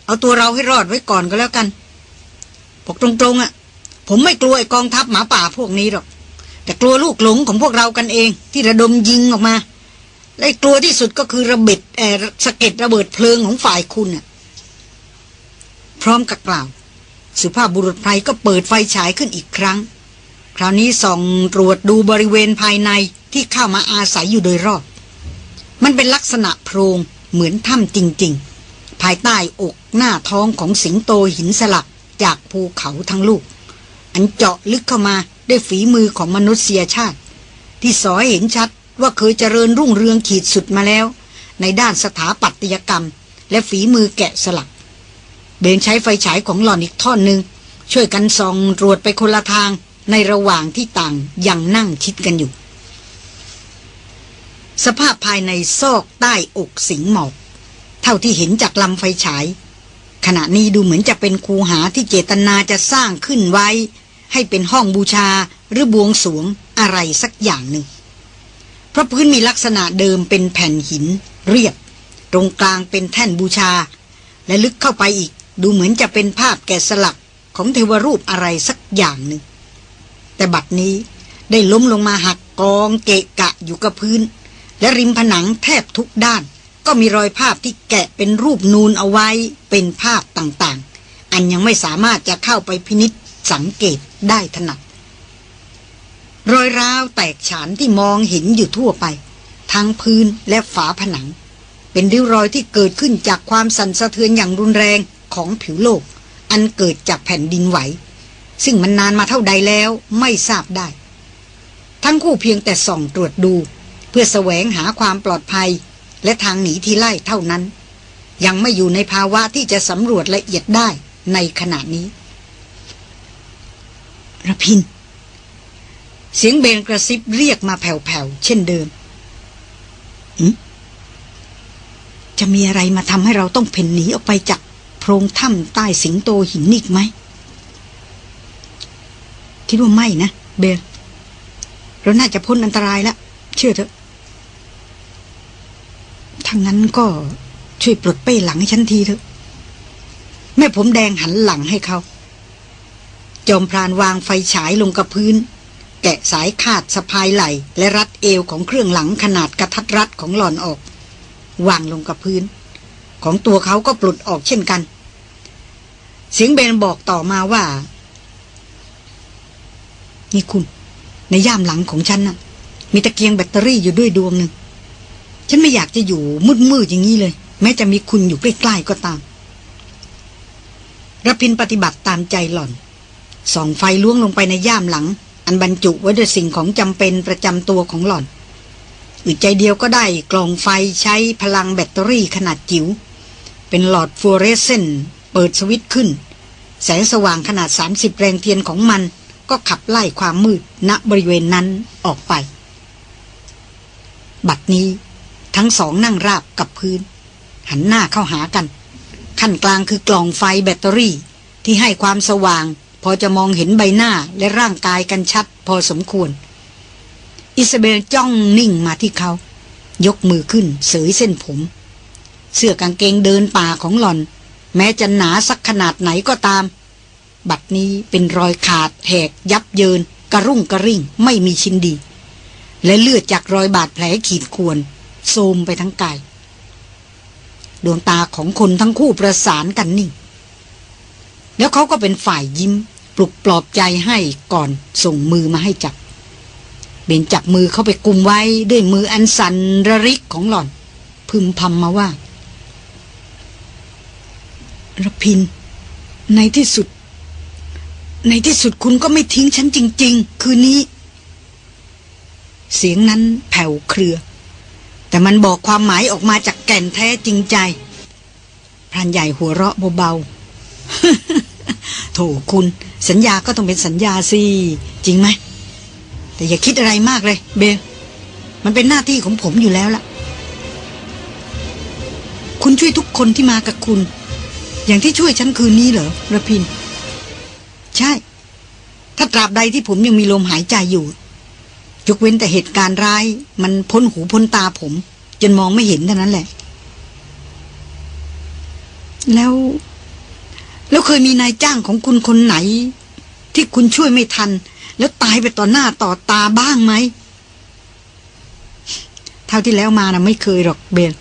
เอาตัวเราให้รอดไว้ก่อนก็แล้วกันบอกตรงๆอะ่ะ ผมไม่กลัวไอ้กองทัพหมาป่าพวกนี้หรอก แต่กลัวลูกหลงของพวกเรากันเอง ที่ระดมยิงออกมา และกลัวที่สุดก็คือระเบิดแอสะเก็ดระเบิดเพลิงของฝ่ายคุณน่ะ พร้อมกับกล่าว สุภาพบุรุษไพรก็เปิดไฟฉายขึ้นอีกครั้ง คราวนี้ส่องตรวจดูบริเวณภายในที่เข้ามาอาศัยอยู่โดยรอบ มันเป็นลักษณะโพรงเหมือนถ้ำจริง ๆ ภายใต้อกหน้าท้องของสิงโตหินสลักจากภูเขาทั้งลูก อันเจาะลึกเข้ามาด้วยฝีมือของมนุษยชาติ ที่สอยเห็นชัดว่าเคยเจริญรุ่งเรืองขีดสุดมาแล้ว ในด้านสถาปัตยกรรม และฝีมือแกะสลัก เบนใช้ไฟฉายของหล่อนอีกท่อนหนึ่งช่วยกันส่องตรวจไปคนละทาง ในระหว่างที่ต่างยังนั่งชิดกันอยู่ สภาพภายในซอกใต้อกสิงหมอก เท่าที่เห็นจากลำไฟฉาย ขณะนี้ดูเหมือนจะเป็นคูหาที่เจตนาจะสร้างขึ้นไว้ ให้เป็นห้องบูชาหรือบวงสวงอะไรสักอย่างหนึ่ง เพราะพื้นมีลักษณะเดิมเป็นแผ่นหิน เรียบ ตรงกลางเป็นแท่นบูชา และลึกเข้าไปอีก ดูเหมือนจะเป็นภาพแกะสลักของเทวรูปอะไรสักอย่างหนึ่ง แต่บัดนี้ได้ล้มลงมาหักกองเกะกะอยู่กับพื้น และริมผนังแทบทุกด้าน ก็มีรอยภาพที่แกะเป็นรูปนูนเอาไว้เป็นภาพต่างๆ อันยังไม่สามารถจะเข้าไปพินิษสังเกตได้ถนัดรอยร้าวแตกฉานที่มองเห็นอยู่ทั่วไป ทั้งพื้นและฝาผนัง เป็นริ้วรอยที่เกิดขึ้นจากความสั่นสะเทือนอย่างรุนแรงของผิวโลก อันเกิดจากแผ่นดินไหว ซึ่งมันนานมาเท่าใดแล้วไม่ทราบได้ ทั้งคู่เพียงแต่ส่องตรวจดู เพื่อแสวงหาความปลอดภัย และทางหนีที่ไล่เท่านั้น ยังไม่อยู่ในภาวะที่จะสำรวจละเอียดได้ในขณะนี้ระพิน เสียงเบนกระซิบเรียกมาแผ่วๆ เช่นเดิมจะมีอะไรมาทำให้เราต้องเพ่นหนีออกไปจากโพรงถ้ำใต้สิงโตหินนิกไหม คิดว่าไม่นะ เบลเราน่าจะพ้นอันตรายแล้วเชื่อเถอะถ้างั้นก็ช่วยปลดเป้หลังให้ฉันทีเถอะ แม่ผมแดงหันหลังให้เขา จอมพรานวางไฟฉายลงกับพื้น แกะสายคาดสะพายไหลและรัดเอวของเครื่องหลังขนาดกระทัดรัดของหลอนออก วางลงกับพื้น ของตัวเขาก็ปลดออกเช่นกัน เสียงเบนบอกต่อมาว่า นี่คุณ ในย่ามหลังของฉันน่ะ มีตะเกียงแบตเตอรี่อยู่ด้วยดวงหนึ่ง ฉันไม่อยากจะอยู่มืดๆอย่างนี้เลย แม้จะมีคุณอยู่ใกล้ๆก็ตามรพินปฏิบัติตามใจหล่อน ส่องไฟล่วงลงไปในย่ามหลัง อันบรรจุไว้ด้วยสิ่งของจำเป็นประจำตัวของหล่อนอึดใจเดียวก็ได้กล่องไฟใช้พลังแบตเตอรี่ขนาดจิ๋ว เป็นหลอดฟลูออเรสเซนต์เปิดสวิตช์ขึ้น แสงสว่างขนาด 30 แรงเทียนของมัน ก็ขับไล่ความมืดณบริเวณนั้นออกไป บัดนี้ทั้งสองนั่งราบกับพื้น หันหน้าเข้าหากัน ขั้นกลางคือกล่องไฟแบตเตอรี่ที่ให้ความสว่าง พอจะมองเห็นใบหน้าและร่างกายกันชัดพอสมควร อิซาเบลจ้องนิ่งมาที่เขา ยกมือขึ้นเสยเส้นผม เสื้อกางเกงเดินป่าของหล่อน แม้จะหนาสักขนาดไหนก็ตาม บัดนี้เป็นรอยขาดแหกยับเยิน กระรุ่งกระริ่งไม่มีชิ้นดี และเลือดจากรอยบาดแผลขีดข่วน โซมไปทั้งกาย ดวงตาของคนทั้งคู่ประสานกันนิ่ง แล้วเขาก็เป็นฝ่ายยิ้ม ปลุกปลอบใจให้ก่อนส่งมือมาให้จับ เบนจับมือเข้าไปกุมไว้ด้วยมืออันสันระริกของหล่อน พึมพำมาว่าระพิน ในที่สุด ในที่สุดคุณก็ไม่ทิ้งฉันจริง ๆ คืนนี้ เสียงนั้นแผ่วเครือ แต่มันบอกความหมายออกมาจากแก่นแท้จริงใจพรานใหญ่หัวเราะเบาๆโถคุณ สัญญาก็ต้องเป็นสัญญาสิ จริงไหม แต่อย่าคิดอะไรมากเลย เบลมันเป็นหน้าที่ของผมอยู่แล้วล่ะ คุณช่วยทุกคนที่มากับคุณ อย่างที่ช่วยฉันคืนนี้เหรอระพิน ใช่ ถ้าตราบใดที่ผมยังมีลมหายใจอยู่ยกเว้นแต่เหตุการณ์ร้าย มันพ้นหูพ้นตาผม จนมองไม่เห็นเท่านั้นแหละ แล้ว แล้วเคยมีนายจ้างของคุณคนไหน ที่คุณช่วยไม่ทัน แล้วตายไปต่อหน้าต่อตาบ้างไหมเท่าที่แล้วมานะไม่เคยหรอกเบน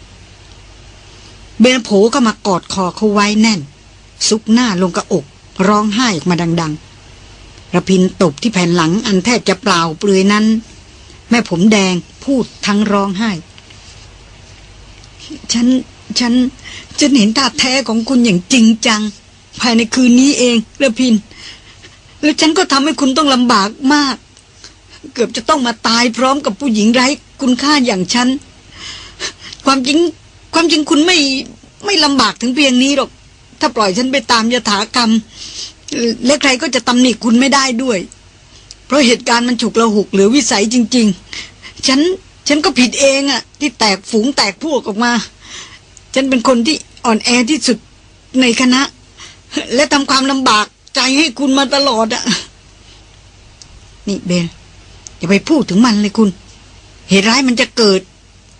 เบนโผก็มากอดคอเขาไว้แน่น ซุกหน้าลงกับอก ร้องไห้ออกมาดังๆระพินตบที่แผ่นหลังอันแทบจะเปล่าเปลือยนั้น แม่ผมแดงพูดทั้งร้องไห้ ฉัน ฉัน ฉันเห็นตาแท้ของคุณอย่างจริงจัง ภายในคืนนี้เองระพิน แล้วฉันก็ทำให้คุณต้องลำบากมาก เกือบจะต้องมาตายพร้อมกับผู้หญิงไร้คุณค่าอย่างฉัน ความจริง ความจริงคุณไม่ไม่ลำบากถึงเพียงนี้หรอก ถ้าปล่อยฉันไปตามยถากรรม และใครก็จะตำหนิคุณไม่ได้ด้วย เพราะเหตุการณ์มันฉุกละหุกหลือวิสัยจริง ๆ ฉันฉันก็ผิดเองอะที่แตกฝูงแตกพวกออกมา ฉันเป็นคนที่อ่อนแอที่สุดในคณะ และทำความลำบากใจให้คุณมาตลอดอะนี่เบนอย่าไปพูดถึงมันเลยคุณ เหตุร้ายมันจะเกิด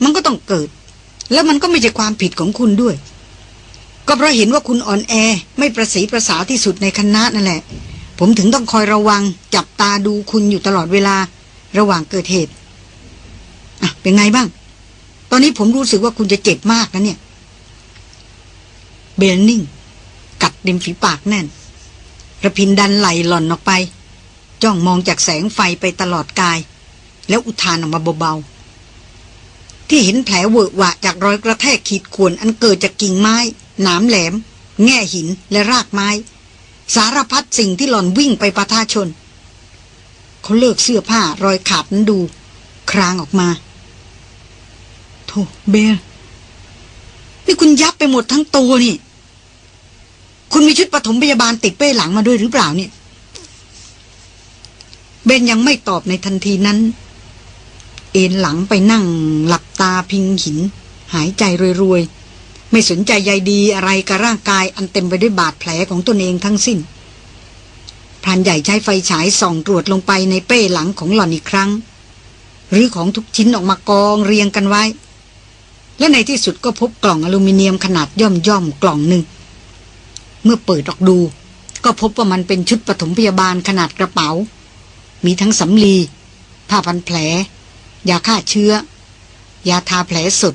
มันก็ต้องเกิด แล้วมันก็ไม่ใช่ความผิดของคุณด้วย ก็เพราะเห็นว่าคุณอ่อนแอไม่ประสีประสาที่สุดในคณะนั่นแหละ ผมถึงต้องคอยระวัง จับตาดูคุณอยู่ตลอดเวลา ระหว่างเกิดเหตุอะเป็นไงบ้าง ตอนนี้ผมรู้สึกว่าคุณจะเจ็บมากนะเนี่ย เบลนิ่ง กัดเดมฝีปากแน่นระพินดันไหลหล่อนออกไป จ้องมองจากแสงไฟไปตลอดกาย แล้วอุทานออกมาเบาๆที่เห็นแผลเวอะหวะจากรอยกระแทกขีดข่วนอันเกิดจากกิ่งไม้ หนามแหลม แง่หินและรากไม้ สารพัดสิ่งที่หล่อนวิ่งไปประทาชน เขาเลิกเสื้อผ้ารอยขาดนั้นดู ครางออกมาโธ่เบลนี่คุณยับไปหมดทั้งตัวนี่ คุณมีชุดปฐมพยาบาลติดเป้หลังมาด้วยหรือเปล่าเนี่ย เบนยังไม่ตอบในทันทีนั้น เอ็นหลังไปนั่งหลับตาพิงหิน หายใจรวยๆ ไม่สนใจใยดีอะไรกับร่างกายอันเต็มไปด้วยบาดแผลของตนเองทั้งสิ้นพรานใหญ่ใช้ไฟฉายส่องตรวจลงไปในเป้หลังของหล่อนอีกครั้ง หรือของทุกชิ้นออกมากองเรียงกันไว้ และในที่สุดก็พบกล่องอลูมิเนียมขนาดย่อมย่อมกล่องหนึ่ง เมื่อเปิดออกดู ก็พบว่ามันเป็นชุดปฐมพยาบาลขนาดกระเป๋า มีทั้งสำลีผ้าพันแผล ยาฆ่าเชื้อ ยาทาแผลสด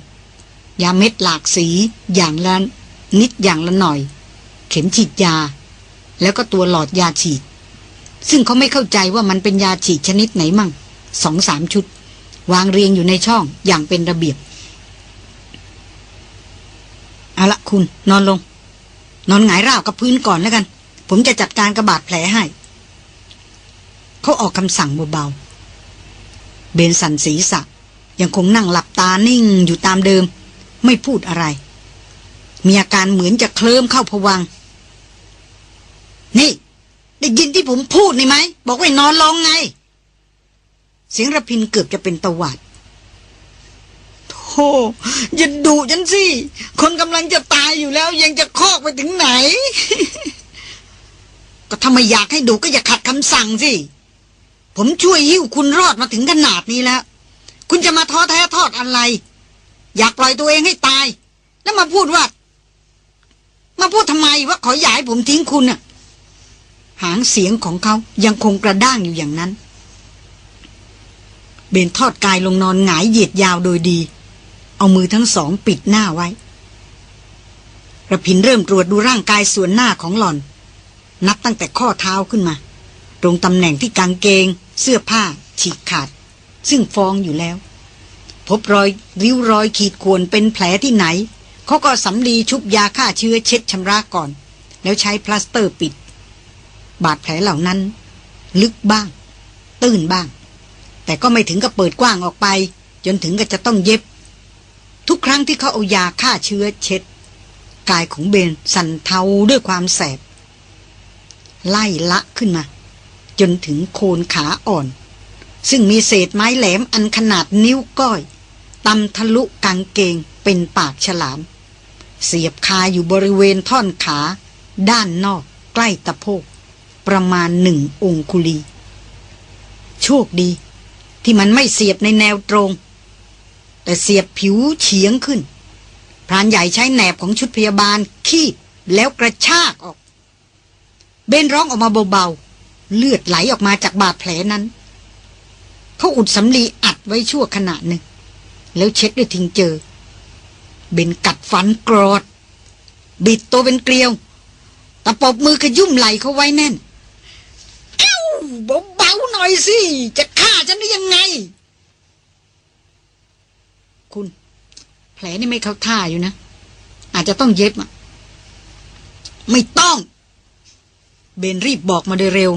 ยาเม็ดหลากสีอย่างละนิดอย่างละหน่อย เข็มฉีดยา แล้วก็ตัวหลอดยาฉีด ซึ่งเขาไม่เข้าใจว่ามันเป็นยาฉีดชนิดไหนมั่งสองสามชุด วางเรียงอยู่ในช่องอย่างเป็นระเบียบ เอาละคุณนอนลง นอนหงายร่าวกับพื้นก่อนแล้วกัน ผมจะจัดการกระบาดแผลให้ เขาออกคำสั่งเบาๆเบนสันศีรษะยังคงนั่งหลับตานิ่งอยู่ตามเดิม ไม่พูดอะไร มีอาการเหมือนจะเคลิ้มเข้าผวังค์นี่ ได้ยินที่ผมพูดนี่ไหม บอกว่านอนลงไง เสียงระพินเกือบจะเป็นตวาดโธ่อย่าดุฉันสิ คนกำลังจะตายอยู่แล้ว ยังจะคอกไปถึงไหน ก็ถ้าไม่อยากให้ดุก็อย่าขัดคำสั่งสิ ผมช่วยหิ้วคุณรอดมาถึงขนาดนี้แล้ว คุณจะมาท้อแท้ทอดอะไร อยากปล่อยตัวเองให้ตาย แล้วมาพูดว่า มาพูดทำไมว่าขอย่าให้ผมทิ้งคุณน่ะ หางเสียงของเขายังคงกระด้างอยู่อย่างนั้น เบนทอดกายลงนอนหงายเหยียดยาวโดยดี เอามือทั้งสองปิดหน้าไว้ระพินเริ่มตรวจดูร่างกายส่วนหน้าของหล่อน นับตั้งแต่ข้อเท้าขึ้นมา ตรงตำแหน่งที่กางเกง เสื้อผ้า ฉีกขาด ซึ่งฟองอยู่แล้ว พบรอยริ้วรอยขีดข่วนเป็นแผลที่ไหน เขาก็สำลีชุบยาฆ่าเชื้อเช็ดชำระก่อน แล้วใช้พลาสเตอร์ปิด บาดแผลเหล่านั้น ลึกบ้าง ตื้นบ้าง แต่ก็ไม่ถึงกับเปิดกว้างออกไป จนถึงกับจะต้องเย็บ ทุกครั้งที่เขาเอายาฆ่าเชื้อเช็ด กายของเบนสั่นเทาด้วยความแสบ ไล่ละขึ้นมา จนถึงโคนขาอ่อนซึ่งมีเศษไม้แหลมอันขนาดนิ้วก้อย ตำทะลุกางเกงเป็นปากฉลาม เสียบคาอยู่บริเวณท่อนขา ด้านนอกใกล้ตะโพก ประมาณหนึ่งองคุลี โชคดี ที่มันไม่เสียบในแนวตรง แต่เสียบผิวเฉียงขึ้น พรานใหญ่ใช้แหนบของชุดพยาบาล คีบแล้วกระชากออก เบนร้องออกมาเบาๆ เลือดไหลออกมาจากบาดแผลนั้น เขาอุดสำลีอัดไว้ชั่วขณะหนึ่ง แล้วเช็ดด้วยทิ้งเจอ เบนกัดฟันกรอด บิดตัวเป็นเกลียวตะปบมือขยุ่มไหลเขาไว้แน่นเอ้าเบาๆหน่อยสิ จะฆ่าฉันได้ยังไง คุณ แผลนี่ไม่เข้าท่าอยู่นะ อาจจะต้องเย็บอะ ไม่ต้อง เบนรีบบอกมาโดยเร็ว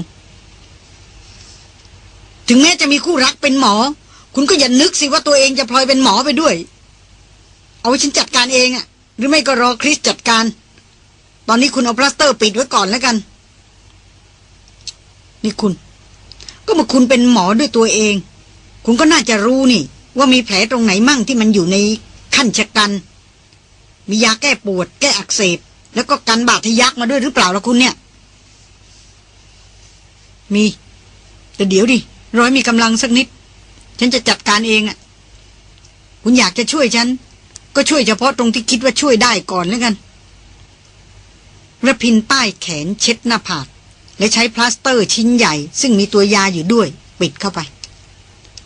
ถึงแม้จะมีคู่รักเป็นหมอ คุณก็อย่านึกสิว่าตัวเองจะพลอยเป็นหมอไปด้วย เอาไว้ฉันจัดการเองอะหรือไม่ก็รอคริสจัดการ ตอนนี้คุณเอาพลาสเตอร์ปิดไว้ก่อนแล้วกัน นี่คุณ ก็เมื่อคุณเป็นหมอด้วยตัวเอง คุณก็น่าจะรู้นี่ ว่ามีแผลตรงไหนมั่งที่มันอยู่ในขั้นชะกัน มียาแก้ปวด แก้อักเสบ แล้วก็กันบาดทะยักมาด้วยหรือเปล่าล่ะคุณเนี่ย มี แต่เดี๋ยวดิร้อยมีกำลังสักนิด ฉันจะจัดการเองอะ คุณอยากจะช่วยฉัน ก็ช่วยเฉพาะตรงที่คิดว่าช่วยได้ก่อนแล้วกันรพินทร์ป้ายแขนเช็ดหน้าผากและใช้พลาสเตอร์ชิ้นใหญ่ ซึ่งมีตัวยาอยู่ด้วย ปิดเข้าไป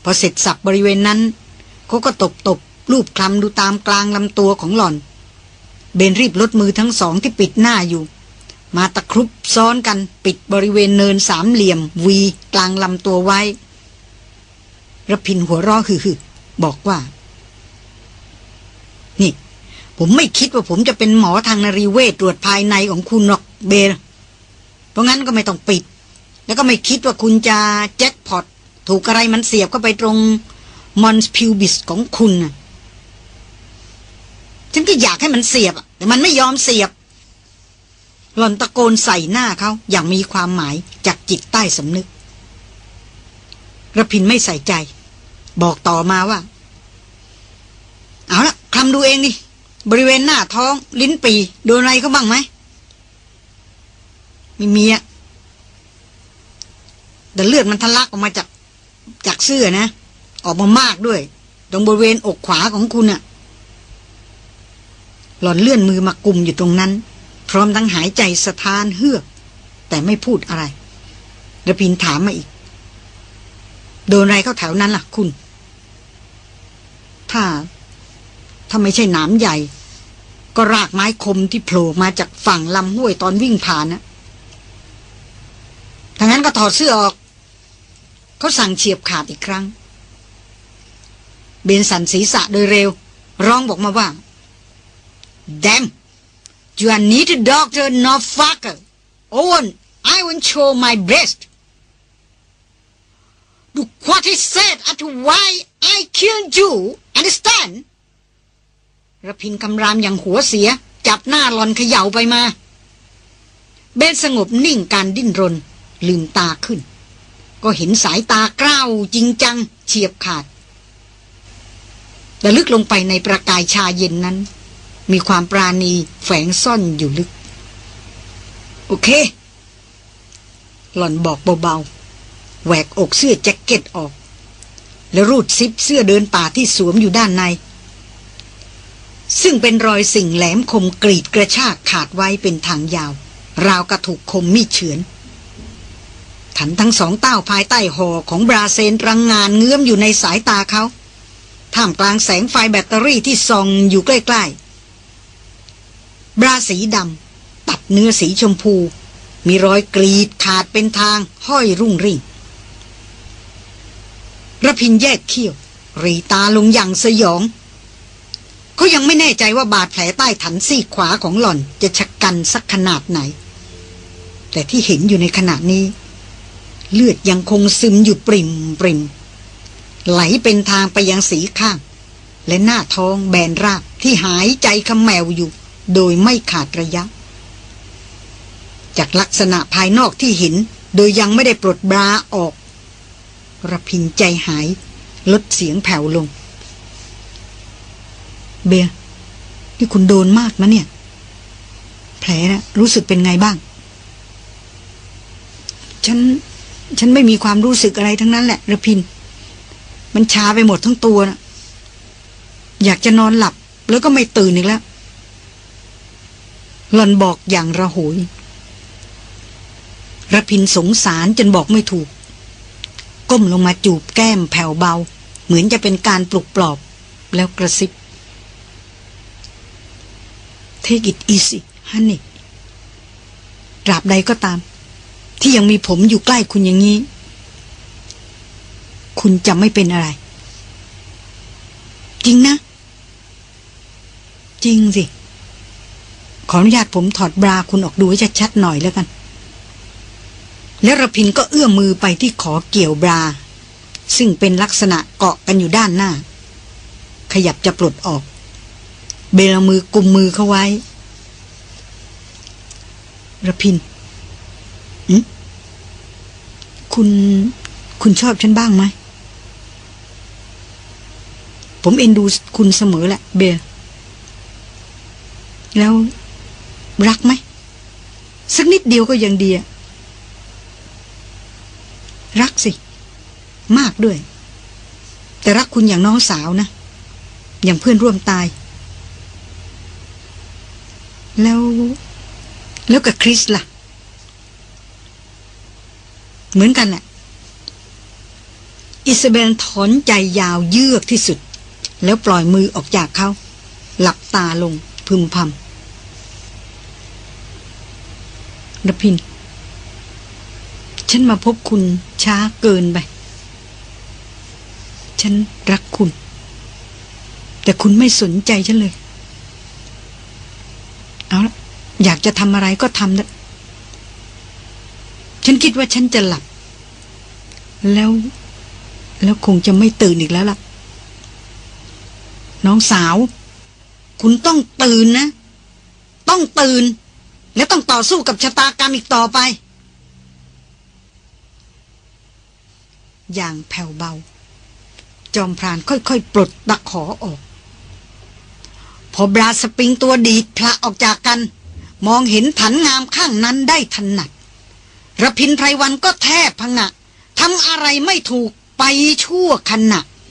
พอเสร็จสรรพบริเวณนั้นเขาก็ตบตบรูปคลำดูตามกลางลำตัวของหล่อน เบนรีบลดมือทั้งสองที่ปิดหน้าอยู่ มาตะครุบซ้อนกันปิดบริเวณเนินสามเหลี่ยม V กลางลำตัวไว้ รพินทร์หัวเราะหึบอกว่า นี่ ผมไม่คิดว่าผมจะเป็นหมอทางนรีเวทตรวจภายในของคุณหรอกเบลเพราะงั้นก็ไม่ต้องปิด แล้วก็ไม่คิดว่าคุณจะแจ็คพอตถูกอะไรมันเสียบเข้าไปตรงมอนส์พิวบิสของคุณนะฉันก็อยากให้มันเสียบ แต่มันไม่ยอมเสียบ หล่อนตะโกนใส่หน้าเขาอย่างมีความหมายจากจิตใต้สำนึกระพินไม่ใส่ใจ บอกต่อมาว่า เอาละคลำดูเองดิบริเวณหน้าท้อง ลิ้นปีโดนอะไรเขาบ้างไหมไม่มีอะแต่เลือดมันทะลักออกมาจากจากเสื้อนะ ออกมามากด้วย ตรงบริเวณอกขวาของคุณอะหล่อนเลื่อนมือมากลุ่มอยู่ตรงนั้น พร้อมทั้งหายใจสะท้านเฮือก แต่ไม่พูดอะไรระพินถามมาอีก โดนอะไรเข้าแถวนั้นล่ะ คุณ ถ้า ถ้าไม่ใช่หนามใหญ่ ก็รากไม้คมที่โผล่มาจากฝั่งลำห้วยตอนวิ่งผ่านนะถ้างั้นก็ถอดเสื้อออก เขาสั่งเฉียบขาดอีกครั้ง เบนสันศีรษะโดยเร็ว ร้องบอกมาว่า Damn you are need a doctor no fucker Owen I will show my breast Look what he said at why I killed you understand ระพินคำรามอย่างหัวเสีย จับหน้าหลอนเขย่าไปมา เบนสงบนิ่งการดิ้นรน ลืมตาขึ้น ก็เห็นสายตากล้าวจริงจัง เฉียบขาดแต่ลึกลงไปในประกายชาเย็นนั้น มีความปราณีแฝงซ่อนอยู่ลึก โอเค หล่อนบอกเบาๆแหวกอกเสื้อแจ็คเก็ตออก แล้วรูดซิปเสื้อเดินป่าที่สวมอยู่ด้านใน ซึ่งเป็นรอยสิ่งแหลมคมกรีดกระชากขาดไว้เป็นทางยาว ราวกระถูกคมมีดเฉือนขันทั้งสองเต้าภายใต้หอของบราเซนรังงานเงื้อมอยู่ในสายตาเขา ท่ามกลางแสงไฟแบตเตอรี่ที่ส่องอยู่ใกล้ๆ บราสีดำตัดเนื้อสีชมพู มีรอยกรีดขาดเป็นทางห้อยรุ่งริ่ง ระพินแยกเขี้ยว รีตาลงอย่างสยอง เขายังไม่แน่ใจว่าบาดแผลใต้ถันซี่ขวาของหล่อนจะชะกันสักขนาดไหน แต่ที่เห็นอยู่ในขณะนี้ เลือดยังคงซึมอยู่ปริมปริมไหลเป็นทางไปยังสีข้าง และหน้าท้องแบนราบที่หายใจคำแมวอยู่ โดยไม่ขาดระยะ จากลักษณะภายนอกที่เห็น โดยยังไม่ได้ปลดบราออก ระพินใจหาย ลดเสียงแผ่วลง เบียนี่คุณโดนมากนะเนี่ย แผลนะรู้สึกเป็นไงบ้าง ฉัน ฉันไม่มีความรู้สึกอะไรทั้งนั้นแหละระพิน มันชาไปหมดทั้งตัวนะอยากจะนอนหลับแล้วก็ไม่ตื่นอีกแล้วหลอนบอกอย่างระหยระพินสงสารจนบอกไม่ถูก ก้มลงมาจูบแก้มแผ่วเบา เหมือนจะเป็นการปลุกปลอบ แล้วกระซิบ Take it easy honey ตราบใดก็ตาม ที่ยังมีผมอยู่ใกล้คุณอย่างนี้ คุณจะไม่เป็นอะไร จริงนะ จริงสิ ขออนุญาตผมถอดบราคุณออกดูให้ชัดๆหน่อยแล้วกัน แล้วระพินก็เอื้อมมือไปที่ขอเกี่ยวบรา ซึ่งเป็นลักษณะเกาะกันอยู่ด้านหน้า ขยับจะปลดออก เบลเอามือกุมมือเขาไว้ระพินอืมคุณคุณชอบฉันบ้างไหม ผมเอ็นดูคุณเสมอแหละเบลแล้วรักไหม สักนิดเดียวก็ยังดีอะ รักสิ มากด้วย แต่รักคุณอย่างน้องสาวนะ อย่างเพื่อนร่วมตาย แล้ว แล้วกับคริสล่ะ เหมือนกันแหละ อิซาเบลถอนใจยาวเยือกที่สุด แล้วปล่อยมือออกจากเขา หลับตาลงพึมพำระพิน ฉันมาพบคุณช้าเกินไป ฉันรักคุณ แต่คุณไม่สนใจฉันเลย เอาละอยากจะทำอะไรก็ทำนะฉันคิดว่าฉันจะหลับ แล้ว แล้วคงจะไม่ตื่นอีกแล้วล่ะ น้องสาว คุณต้องตื่นนะ ต้องตื่น แล้วต้องต่อสู้กับชะตากรรมอีกต่อไป อย่างแผ่วเบา จอมพรานค่อยๆ ปลดตะขอออก พอบราสปริงตัวดีดพละออกจากกัน มองเห็นผันงามข้างนั้นได้ถนัดระพินไพรวันก็แทบพังงะทำอะไรไม่ถูกไปชั่วขณะ